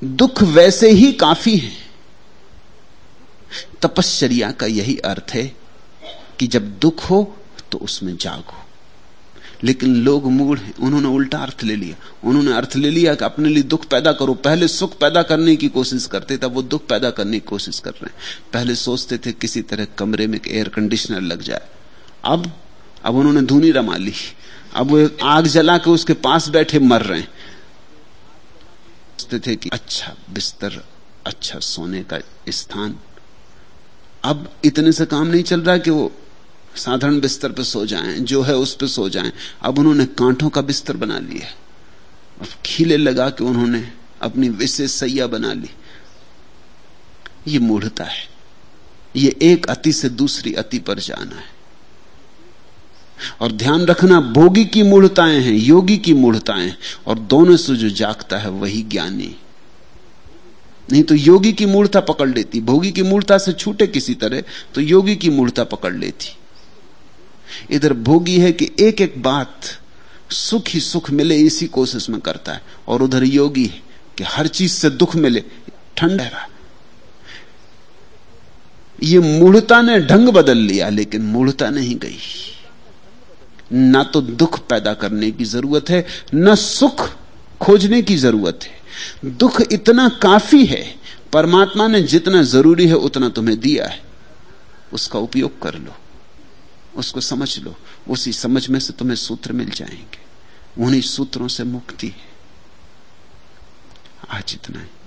दुख वैसे ही काफ़ी है। तपश्चर्या का यही अर्थ है कि जब दुख हो तो उसमें जागो। लेकिन लोग मूड हैं, उन्होंने उल्टा अर्थ ले लिया। उन्होंने अर्थ ले लिया कि अपने लिए दुख पैदा करो। पहले सुख पैदा करने की कोशिश करते, तब वो दुख पैदा करने की कोशिश कर रहे हैं। पहले सोचते थे किसी तरह कमरे में एयर कंडीशनर लग जाए। अब अब उन्होंने धुनी रमा ली। अब वो आग जला के उसके पास बैठे मर रहे हैं। सोचते थे कि अच्छा बिस्तर अच्छा सोने का स्थान अब इतने से काम नहीं चल रहा कि वो साधारण बिस्तर पर सो जाएँ, जो है उस पर सो जाएँ। अब उन्होंने कांटों का बिस्तर बना लिया। अब खीले लगा के उन्होंने अपनी विशेष सैया बना ली। ये मूढ़ता है। ये एक अति से दूसरी अति पर जाना है। और ध्यान रखना, भोगी की मूढ़ताएँ हैं, योगी की मूढ़ताएँ और दोनों से जो जागता है वही ज्ञानी। नहीं तो योगी की मूर्ता पकड़ लेती, भोगी की मूर्ता से छूटे किसी तरह तो योगी की मूर्ता पकड़ लेती। इधर भोगी है कि एक एक बात सुख ही सुख मिले, इसी कोशिश में करता है। और उधर योगी है कि हर चीज़ से दुख मिले, ठंड है ये मूढ़ता ने ढंग बदल लिया, लेकिन मूढ़ता नहीं गई। ना तो दुख पैदा करने की ज़रूरत है, न सुख खोजने की ज़रूरत है। दुख इतना काफ़ी है, परमात्मा ने जितना ज़रूरी है उतना तुम्हें दिया है। उसका उपयोग कर लो, उसको समझ लो, उसी समझ में से तुम्हें सूत्र मिल जाएँगे। उन्हीं सूत्रों से मुक्ति है। आज इतना है।